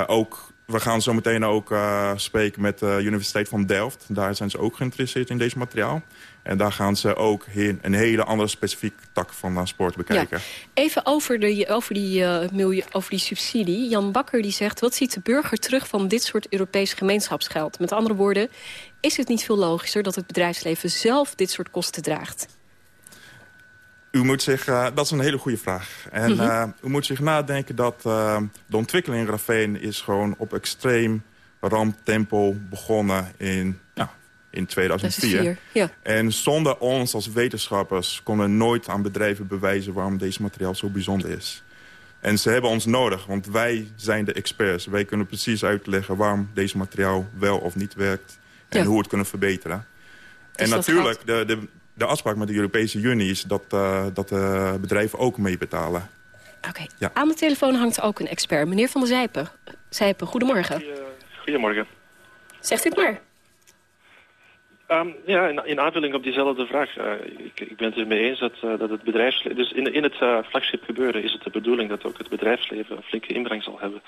Ook, we gaan zo meteen ook eh, spreken met de Universiteit van Delft. Daar zijn ze ook geïnteresseerd in deze materiaal. En daar gaan ze ook een hele andere specifieke tak van eh, sport bekijken. Even over, de, over, die, eh, over die subsidie. Jan Bakker die zegt, wat ziet de burger terug van dit soort Europees gemeenschapsgeld? Met andere woorden, is het niet veel logischer dat het bedrijfsleven zelf dit soort kosten draagt? U moet zich, eh, dat is een hele goede vraag. En Mhm. eh, u moet zich nadenken dat eh, de ontwikkeling in is gewoon op extreem ram tempo begonnen in, ja, in 2004. 2004, ja. En zonder ons als wetenschappers konden we nooit aan bedrijven bewijzen waarom deze materiaal zo bijzonder is. En ze hebben ons nodig, want wij zijn de experts. Wij kunnen precies uitleggen waarom deze materiaal wel of niet werkt. En Ja. hoe we het kunnen verbeteren. en Dus dat natuurlijk, de, de, de afspraak met de Europese Unie is dat, eh, dat de bedrijven ook meebetalen. Oké, Ja. aan de telefoon hangt ook een expert. Meneer Van der Zijpen, Zijpen goedemorgen. Goedemorgen. Zegt u het maar. Ehm, ja, in, in aanvulling op diezelfde vraag. eh, ik, ik ben het ermee eens dat, eh, dat het bedrijfsleven... Dus in, in het eh, flagship gebeuren is het de bedoeling dat ook het bedrijfsleven een flinke inbreng zal hebben.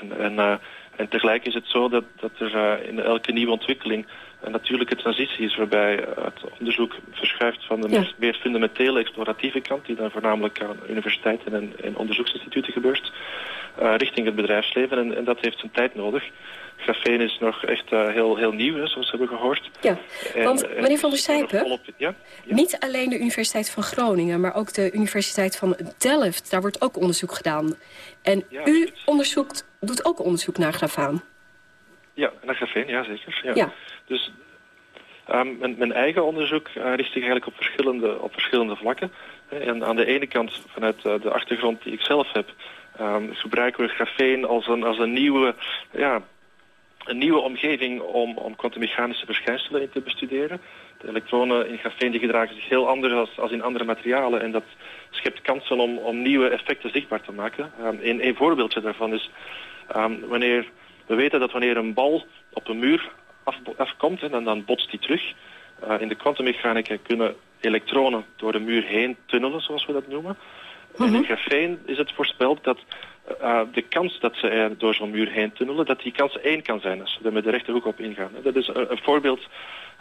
En, en, eh, en tegelijk is het zo dat, dat er eh, in elke nieuwe ontwikkeling een natuurlijke transitie is waarbij eh, het onderzoek verschuift van de Ja. meer, fundamentele exploratieve kant, die dan voornamelijk aan universiteiten en, en onderzoeksinstituten gebeurt, eh, richting het bedrijfsleven. En, en dat heeft zijn tijd nodig. Grafeen is nog echt eh, heel, heel nieuw, hè, zoals we hebben gehoord. Ja, want en- meneer Van der Ja? Niet alleen de Universiteit van Groningen, maar ook de Universiteit van Delft. Daar wordt ook onderzoek gedaan. En u onderzoekt, doet ook onderzoek naar grafaan. Ja, naar grafeen, ja zeker. Ja. Ja. Dus ehm, mijn, mijn eigen onderzoek eh, richt zich eigenlijk op verschillende, op verschillende vlakken. En aan de ene kant, vanuit eh, de achtergrond die ik zelf heb, ehm, gebruiken we grafeen als een, als een nieuwe... Ja, een nieuwe omgeving om, om kwantummechanische verschijnselen in te bestuderen. De elektronen in grafeen die gedragen zich heel anders als, als in andere materialen en dat schept kansen om, om nieuwe effecten zichtbaar te maken. Um, een, een voorbeeldje daarvan is wanneer we weten dat wanneer een bal op een muur af, afkomt en dan, dan botst die terug. Uh, in de kwantummechanica kunnen elektronen door de muur heen tunnelen, zoals we dat noemen. En in grafeen is het voorspeld dat uh, de kans dat ze er door zo'n muur heen tunnelen, dat die kans één kan zijn als ze er met de rechterhoek op ingaan. Dat is een, een voorbeeld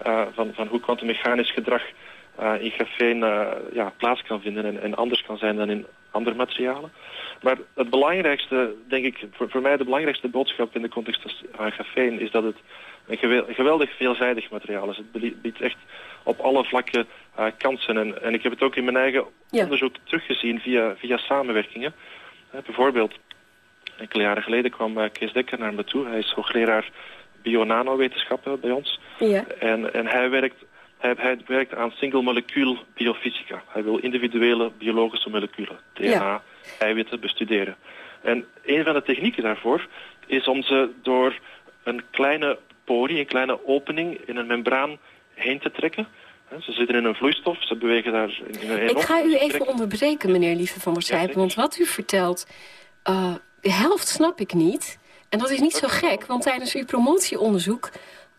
uh, van, van hoe kwantummechanisch gedrag uh, in grafeen ja, plaats kan vinden en, en anders kan zijn dan in andere materialen. Maar het belangrijkste, denk ik, voor, voor mij de belangrijkste boodschap in de context van grafeen is dat het een geweldig veelzijdig materiaal is. Het biedt echt op alle vlakken uh, kansen. En, en ik heb het ook in mijn eigen ja. onderzoek teruggezien via, via samenwerkingen. Uh, bijvoorbeeld, enkele jaren geleden kwam uh, Kees Dekker naar me toe. Hij is hoogleraar bio-nanowetenschappen bij ons. Ja. En, en hij werkt hij, hij, werkt aan single molecuul biofysica. Hij wil individuele biologische moleculen, DNA, ja. eiwitten, bestuderen. En een van de technieken daarvoor is om ze door een kleine porie, een kleine opening in een membraan heen te trekken. Ze zitten in een vloeistof, ze bewegen daar in een Ik ga u even onderbreken, meneer Lieve van. Ja, want wat u vertelt, uh, de helft snap ik niet. En dat is niet zo gek, want tijdens uw promotieonderzoek...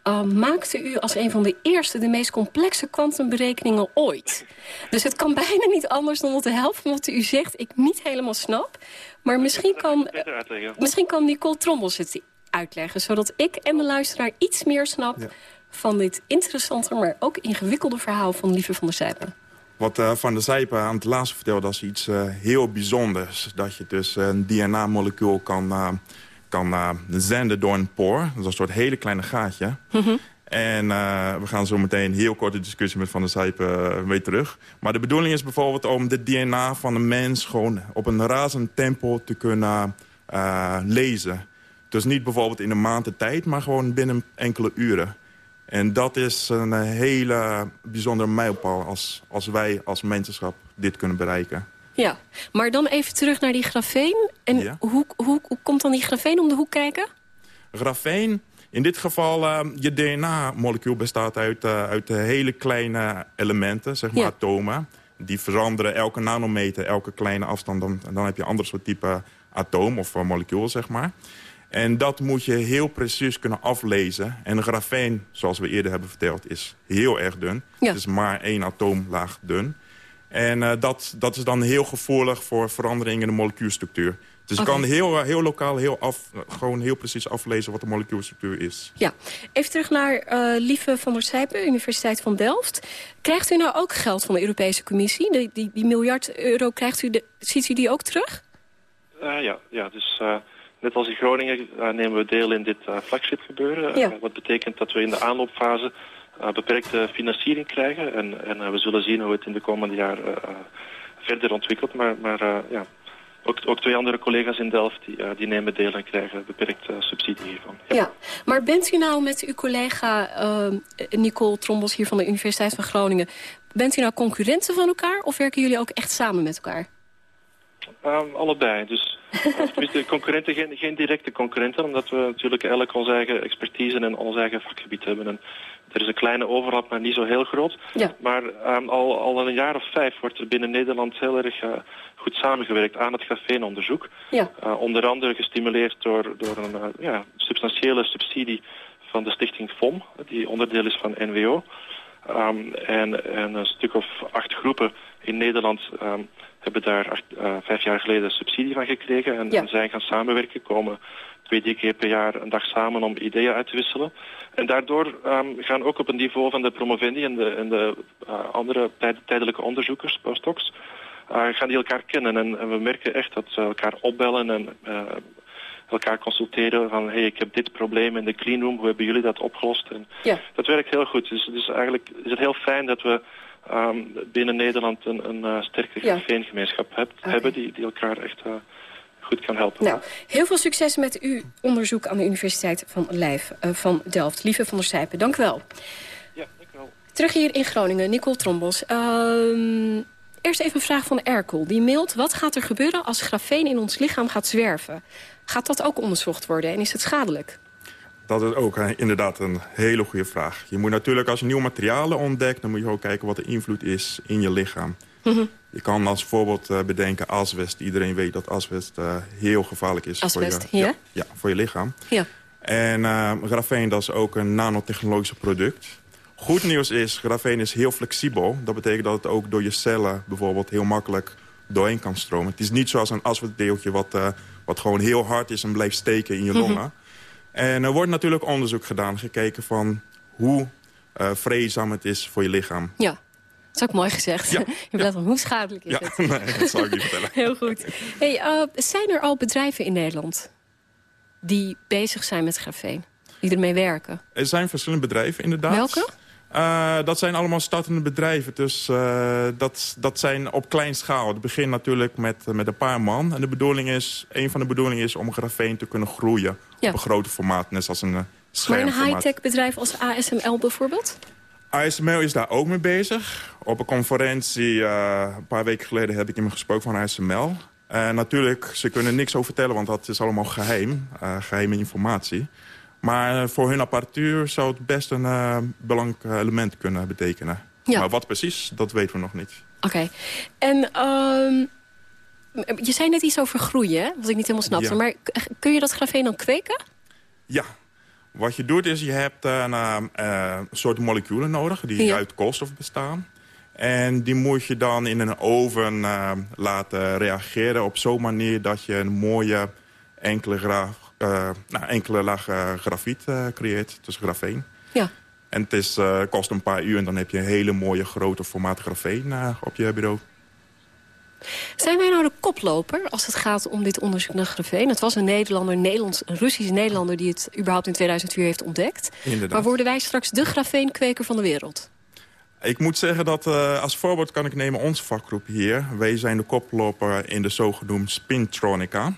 Uh, maakte u als een van de eerste de meest complexe kwantumberekeningen ooit. Dus het kan bijna niet anders dan dat de helft van wat u zegt ik niet helemaal snap. Maar misschien kan, uh, misschien kan Nicole Trommels het uitleggen... zodat ik en de luisteraar iets meer snap... Ja. van dit interessante, maar ook ingewikkelde verhaal van Lieve van der Zijpen. Wat uh, Van der Zijpen aan het laatste vertelde, dat is iets uh, heel bijzonders. Dat je dus een DNA-molecuul kan, uh, kan uh, zenden door een poor. Dat is een soort hele kleine gaatje. Mm -hmm. En uh, we gaan zo meteen een heel korte discussie met Van der Zijpen uh, mee terug. Maar de bedoeling is bijvoorbeeld om de DNA van een mens... gewoon op een razend tempo te kunnen lezen. Dus niet bijvoorbeeld in een maand de tijd, maar gewoon binnen enkele uren. En dat is een hele bijzondere mijlpaal als, als wij als mensenschap dit kunnen bereiken. Ja, maar dan even terug naar die grafeen. En ja. hoe, hoe, hoe komt dan die grafeen om de hoek kijken? grafeen, in dit geval, uh, je DNA-molecuul bestaat uit, uh, uit hele kleine elementen, zeg maar Ja. atomen. Die veranderen elke nanometer, elke kleine afstand. Dan, dan heb je een ander soort type atoom of uh, molecuul, zeg maar. En dat moet je heel precies kunnen aflezen. En grafeen, zoals we eerder hebben verteld, is heel erg dun. Het is maar één atoomlaag dun. En uh, dat, dat is dan heel gevoelig voor veranderingen in de molecuulstructuur. Dus Oké. kan heel, heel lokaal, heel af, gewoon heel precies aflezen wat de molecuulstructuur is. Ja, even terug naar eh, Lieve van der Sijpen, Universiteit van Delft. Krijgt u nou ook geld van de Europese Commissie? Die, die, die miljard euro, krijgt u de, ziet u die ook terug? Eh, ja, ja, dus eh, net als in Groningen eh, nemen we deel in dit eh, flagship gebeuren. Ja. Eh, wat betekent dat we in de aanloopfase eh, beperkte financiering krijgen. En, en eh, we zullen zien hoe het in de komende jaren eh, verder ontwikkelt. Maar, maar eh, ja, ook, ook twee andere collega's in Delft die, eh, die nemen deel en krijgen beperkt eh, subsidie hiervan. Ja. Maar bent u nou met uw collega eh, Nicole Trombos hier van de Universiteit van Groningen... bent u nou concurrenten van elkaar of werken jullie ook echt samen met elkaar? Ehm, allebei. Dus concurrenten, geen, geen directe concurrenten, omdat we natuurlijk elk onze eigen expertise en ons eigen vakgebied hebben. En er is een kleine overlap, maar niet zo heel groot. Ja. Maar um, al, al een jaar of vijf wordt er binnen Nederland heel erg uh, goed samengewerkt aan het grafeenonderzoek. Ja. Uh, onder andere gestimuleerd door, door een uh, ja, substantiële subsidie van de stichting FOM, die onderdeel is van NWO. Um, en, en een stuk of acht groepen in Nederland um, hebben daar uh, vijf jaar geleden subsidie van gekregen. En, Ja. en zijn gaan samenwerken, komen twee, drie keer per jaar een dag samen om ideeën uit te wisselen. En daardoor um, gaan ook op het niveau van de promovendi en de, en de uh, andere tijd, tijdelijke onderzoekers, postdocs, uh, gaan die elkaar kennen. En, en we merken echt dat ze elkaar opbellen en elkaar consulteren van hey, ik heb dit probleem in de cleanroom, hoe hebben jullie dat opgelost? En Ja. dat werkt heel goed. Dus, dus eigenlijk is het heel fijn dat we um, binnen Nederland een, een uh, sterke Ja. grafeengemeenschap heb, okay. hebben die, die elkaar echt uh, goed kan helpen. Nou, heel veel succes met uw onderzoek aan de Universiteit van, Lijf, uh, van Delft. Lieve van der Sijpen, dank u wel. Ja, dank u wel. Terug hier in Groningen, Nicole Trombos. Uh, eerst even een vraag van Erkel. Die mailt, wat gaat er gebeuren als grafeen in ons lichaam gaat zwerven? Gaat dat ook onderzocht worden en is het schadelijk? Dat is ook inderdaad een hele goede vraag. Je moet natuurlijk als je nieuwe materialen ontdekt... dan moet je ook kijken wat de invloed is in je lichaam. Mm -hmm. Je kan als voorbeeld uh, bedenken asbest. Iedereen weet dat asbest uh, heel gevaarlijk is asbest, voor, je, ja? Ja, ja, voor je lichaam. Ja. En uh, grafeen dat is ook een nanotechnologisch product. Goed nieuws is, grafeen is heel flexibel. Dat betekent dat het ook door je cellen bijvoorbeeld heel makkelijk doorheen kan stromen. Het is niet zoals een asbestdeeltje wat, wat gewoon heel hard is en blijft steken in je longen. Mm -hmm. En er wordt natuurlijk onderzoek gedaan, gekeken van hoe uh, vreedzaam het is voor je lichaam. Ja. Dat is ook mooi gezegd. Ja. Je blijft van hoe schadelijk is ja, het? Nee, dat zal ik niet vertellen. Heel goed. Hey, uh, zijn er al bedrijven in Nederland die bezig zijn met grafeen? Die ermee werken? Er zijn verschillende bedrijven inderdaad. Welke? Uh, dat zijn allemaal startende bedrijven. Dus uh, dat, dat zijn op klein schaal. Het begint natuurlijk met, met een paar man. En de bedoeling is, een van de bedoelingen is om grafeen te kunnen groeien. Ja. Op een groter formaat, net als een scherm. Maar een high-tech bedrijf als ASML bijvoorbeeld? ASML is daar ook mee bezig. Op een conferentie een paar weken geleden heb ik iemand gesproken van ASML. Uh, natuurlijk, ze kunnen niks over vertellen, want dat is allemaal geheim. Geheime informatie. Maar voor hun apparatuur zou het best een uh, belangrijk element kunnen betekenen. Ja. Maar wat precies, dat weten we nog niet. Oké. Okay. En um, je zei net iets over groeien, hè? wat ik niet helemaal snapte. Ja. Maar kun je dat grafeen dan kweken? Ja. Wat je doet is, je hebt een uh, soort moleculen nodig die ja. uit koolstof bestaan. En die moet je dan in een oven laten reageren op zo'n manier dat je een mooie enkele graaf nou, enkele laag uh, grafiet uh, creëert, dus grafeen. Ja. En het is, kost een paar uur en dan heb je een hele mooie grote formaat grafeen op je bureau. Zijn wij nou de koploper als het gaat om dit onderzoek naar grafeen? Het was een Nederlander, Nederlands, een Russische Nederlander... die het überhaupt in 2004 heeft ontdekt. Inderdaad. Maar worden wij straks de grafeenkweker van de wereld? Ik moet zeggen dat uh, als voorbeeld kan ik nemen onze vakgroep hier. Wij zijn de koploper in de zogenoemde spintronica.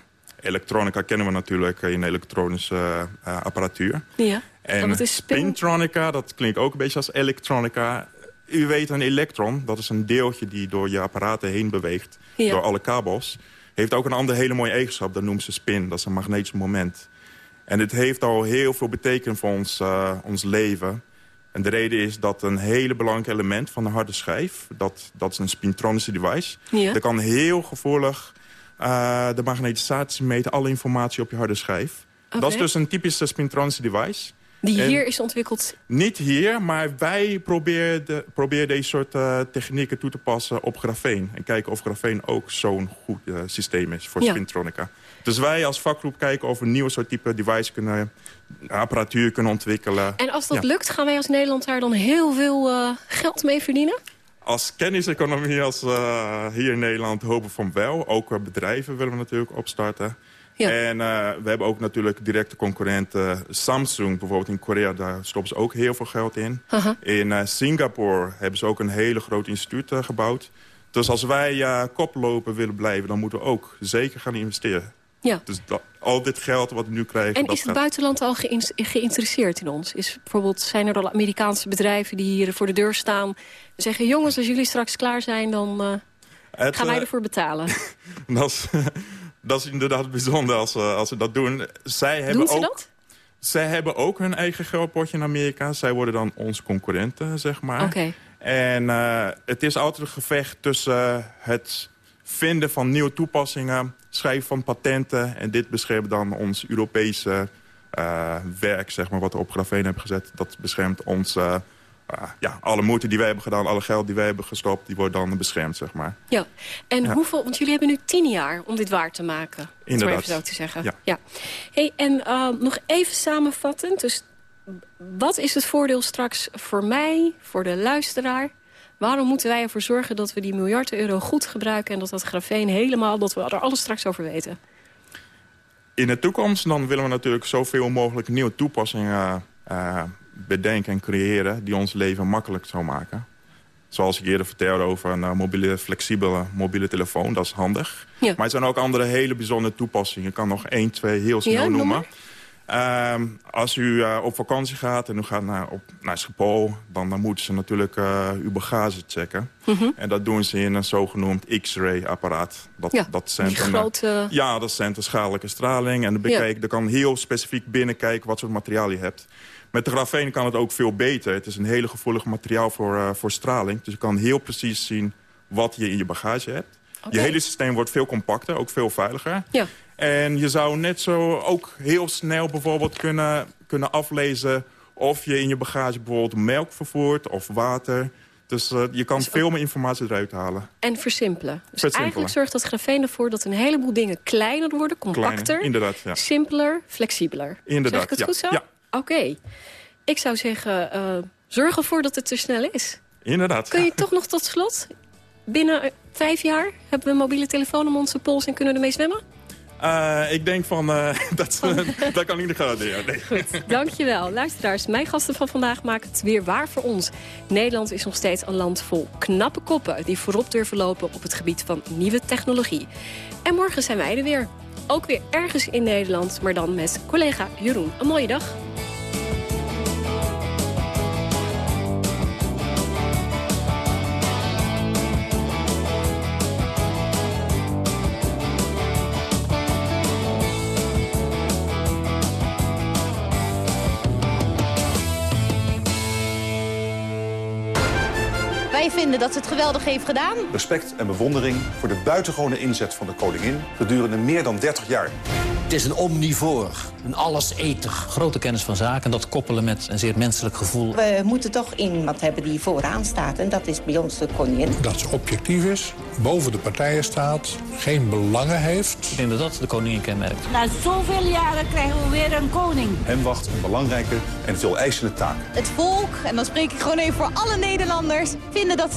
Elektronica kennen we natuurlijk in elektronische uh, apparatuur. Ja, en wat is spin? spintronica, dat klinkt ook een beetje als elektronica. U weet, een elektron, dat is een deeltje die door je apparaten heen beweegt. Ja. Door alle kabels. Heeft ook een andere hele mooie eigenschap, dat noemen ze spin. Dat is een magnetisch moment. En dit heeft al heel veel betekend voor ons, eh, ons leven. En de reden is dat een hele belangrijk element van de harde schijf... dat, dat is een spintronische device. Ja. Dat kan heel gevoelig eh, de magnetisatie meten... alle informatie op je harde schijf. Dat is dus een typische spintronische device. Die En- hier is ontwikkeld. niet hier, maar wij proberen, de, proberen deze soort eh, technieken toe te passen op grafeen. En kijken of grafeen ook zo'n goed eh, systeem is voor Ja. spintronica. Dus wij als vakgroep kijken of we een nieuwe soort type device kunnen, apparatuur kunnen ontwikkelen. En als dat Ja. lukt, gaan wij als Nederland daar dan heel veel geld mee verdienen? Als kenniseconomie als eh, hier in Nederland hopen van wel. Ook eh, bedrijven willen we natuurlijk opstarten. Ja. En eh, we hebben ook natuurlijk directe concurrenten. Samsung bijvoorbeeld in Korea, daar stoppen ze ook heel veel geld in. In Singapore hebben ze ook een hele groot instituut gebouwd. Dus als wij koploper willen blijven, dan moeten we ook zeker gaan investeren. Ja. Dus dat, al dit geld wat we nu krijgen... En is het gaat- buitenland al geïn- geïnteresseerd in ons? Is bijvoorbeeld, zijn er al Amerikaanse bedrijven die hier voor de deur staan... en zeggen, jongens, als jullie straks klaar zijn, dan eh, Het, gaan wij eh, ervoor betalen. dat, is, dat is inderdaad bijzonder als, ze- als ze dat doen. Zij hebben Doen ze ook, dat? Zij hebben ook hun eigen geldpotje in Amerika. Zij worden dan onze concurrenten, zeg maar. Oké. En eh, het is altijd een gevecht tussen het vinden van nieuwe toepassingen... schrijven van patenten en dit beschermt dan ons Europese eh, werk... Zeg maar, wat we op grafeen hebben gezet. Dat beschermt ons... eh, eh, ja, alle moeite die wij hebben gedaan, alle geld die wij hebben gestopt... die wordt dan beschermd, zeg maar. Ja. En Ja. hoeveel, want jullie hebben nu tien jaar om dit waar te maken. om Inderdaad. even zo te zeggen. Ja. Hey, en nog even samenvattend. Dus wat is het voordeel straks voor mij, voor de luisteraar? Waarom moeten wij ervoor zorgen dat we die miljarden euro goed gebruiken... en dat dat grafeen helemaal, dat we er alles straks over weten? in de toekomst dan willen we natuurlijk zoveel mogelijk nieuwe toepassingen eh, bedenken en creëren... die ons leven makkelijk zou maken. Zoals ik eerder vertelde over een eh, mobiele, flexibele mobiele telefoon. Dat is handig. Ja. Maar er zijn ook andere hele bijzondere toepassingen. Ik kan nog één, twee heel snel Ja, noemen. Ehm, als u eh, op vakantie gaat en u gaat naar, op, naar Schiphol... dan, dan moeten ze natuurlijk eh, uw bagage checken. Mhm. En dat doen ze in een zogenoemd X-ray apparaat. Dat, Ja, dat zendt grote- Ja, dat zendt een schadelijke straling. En dan Ja. bekijken, er kan heel specifiek binnenkijken wat soort materiaal je hebt. Met de grafeen kan het ook veel beter. Het is een hele gevoelig materiaal voor, eh, voor straling. Dus je kan heel precies zien wat je in je bagage hebt. Je hele systeem wordt veel compacter, ook veel veiliger. Ja. En je zou net zo ook heel snel bijvoorbeeld kunnen, kunnen aflezen... of je in je bagage bijvoorbeeld melk vervoert of water. Dus eh, je kan veel meer informatie eruit halen. En versimpelen. Dus Versimpelen. eigenlijk zorgt dat grafeen ervoor dat een heleboel dingen kleiner worden, compacter, Kleiner, inderdaad, ja. simpeler, flexibeler. Inderdaad, Zeg ik het ja. goed zo? Ja. Oké. Ik zou zeggen, eh, zorg ervoor dat het te snel is. Inderdaad. Kun je toch nog tot slot, binnen eh, vijf jaar hebben we een mobiele telefoon om onze pols en kunnen we ermee zwemmen? Eh, ik denk van, eh, dat, dat kan ik niet garanderen. Nee. Dankjewel. Luisteraars, mijn gasten van vandaag maken het weer waar voor ons. Nederland is nog steeds een land vol knappe koppen... die voorop durven lopen op het gebied van nieuwe technologie. En morgen zijn wij er weer. Ook weer ergens in Nederland, maar dan met collega Jeroen. Een mooie dag. Vinden dat ze het geweldig heeft gedaan. Respect en bewondering voor de buitengewone inzet van de koningin gedurende meer dan 30 jaar. Het is een omnivoor, een alleseter. Grote kennis van zaken, dat koppelen met een zeer menselijk gevoel. We moeten toch iemand hebben die vooraan staat. En dat is bij ons de koningin. Dat ze objectief is, boven de partijen staat, geen belangen heeft. Ik denk dat dat de koningin kenmerkt. Na zoveel jaren krijgen we weer een koning. Hem wacht een belangrijke en veel eisende taak. Het volk, en dan spreek ik gewoon even voor alle Nederlanders... vinden dat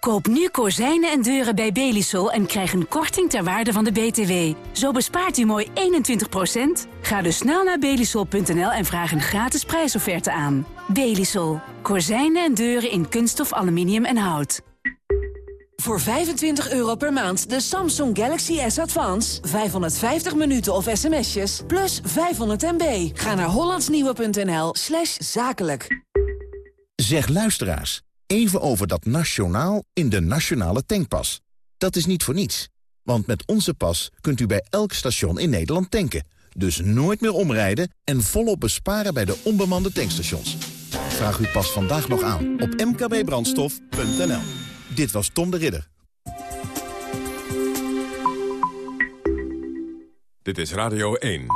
Koop nu kozijnen en deuren bij Belisol en krijg een korting ter waarde van de BTW. Zo bespaart u mooi 21%. Ga dus snel naar belisol.nl en vraag een gratis prijsofferte aan. Belisol. Kozijnen en deuren in kunststof, aluminium en hout. Voor 25 euro per maand de Samsung Galaxy S Advance. 550 minuten of sms'jes, plus 500 MB. Ga naar hollandsnieuwe.nl slash zakelijk. Zeg luisteraars, even over dat nationaal in de nationale tankpas. Dat is niet voor niets. Want met onze pas kunt u bij elk station in Nederland tanken. Dus nooit meer omrijden en volop besparen bij de onbemande tankstations. Vraag uw pas vandaag nog aan op mkbbrandstof.nl. Dit was Tom de Ridder. Dit is Radio 1.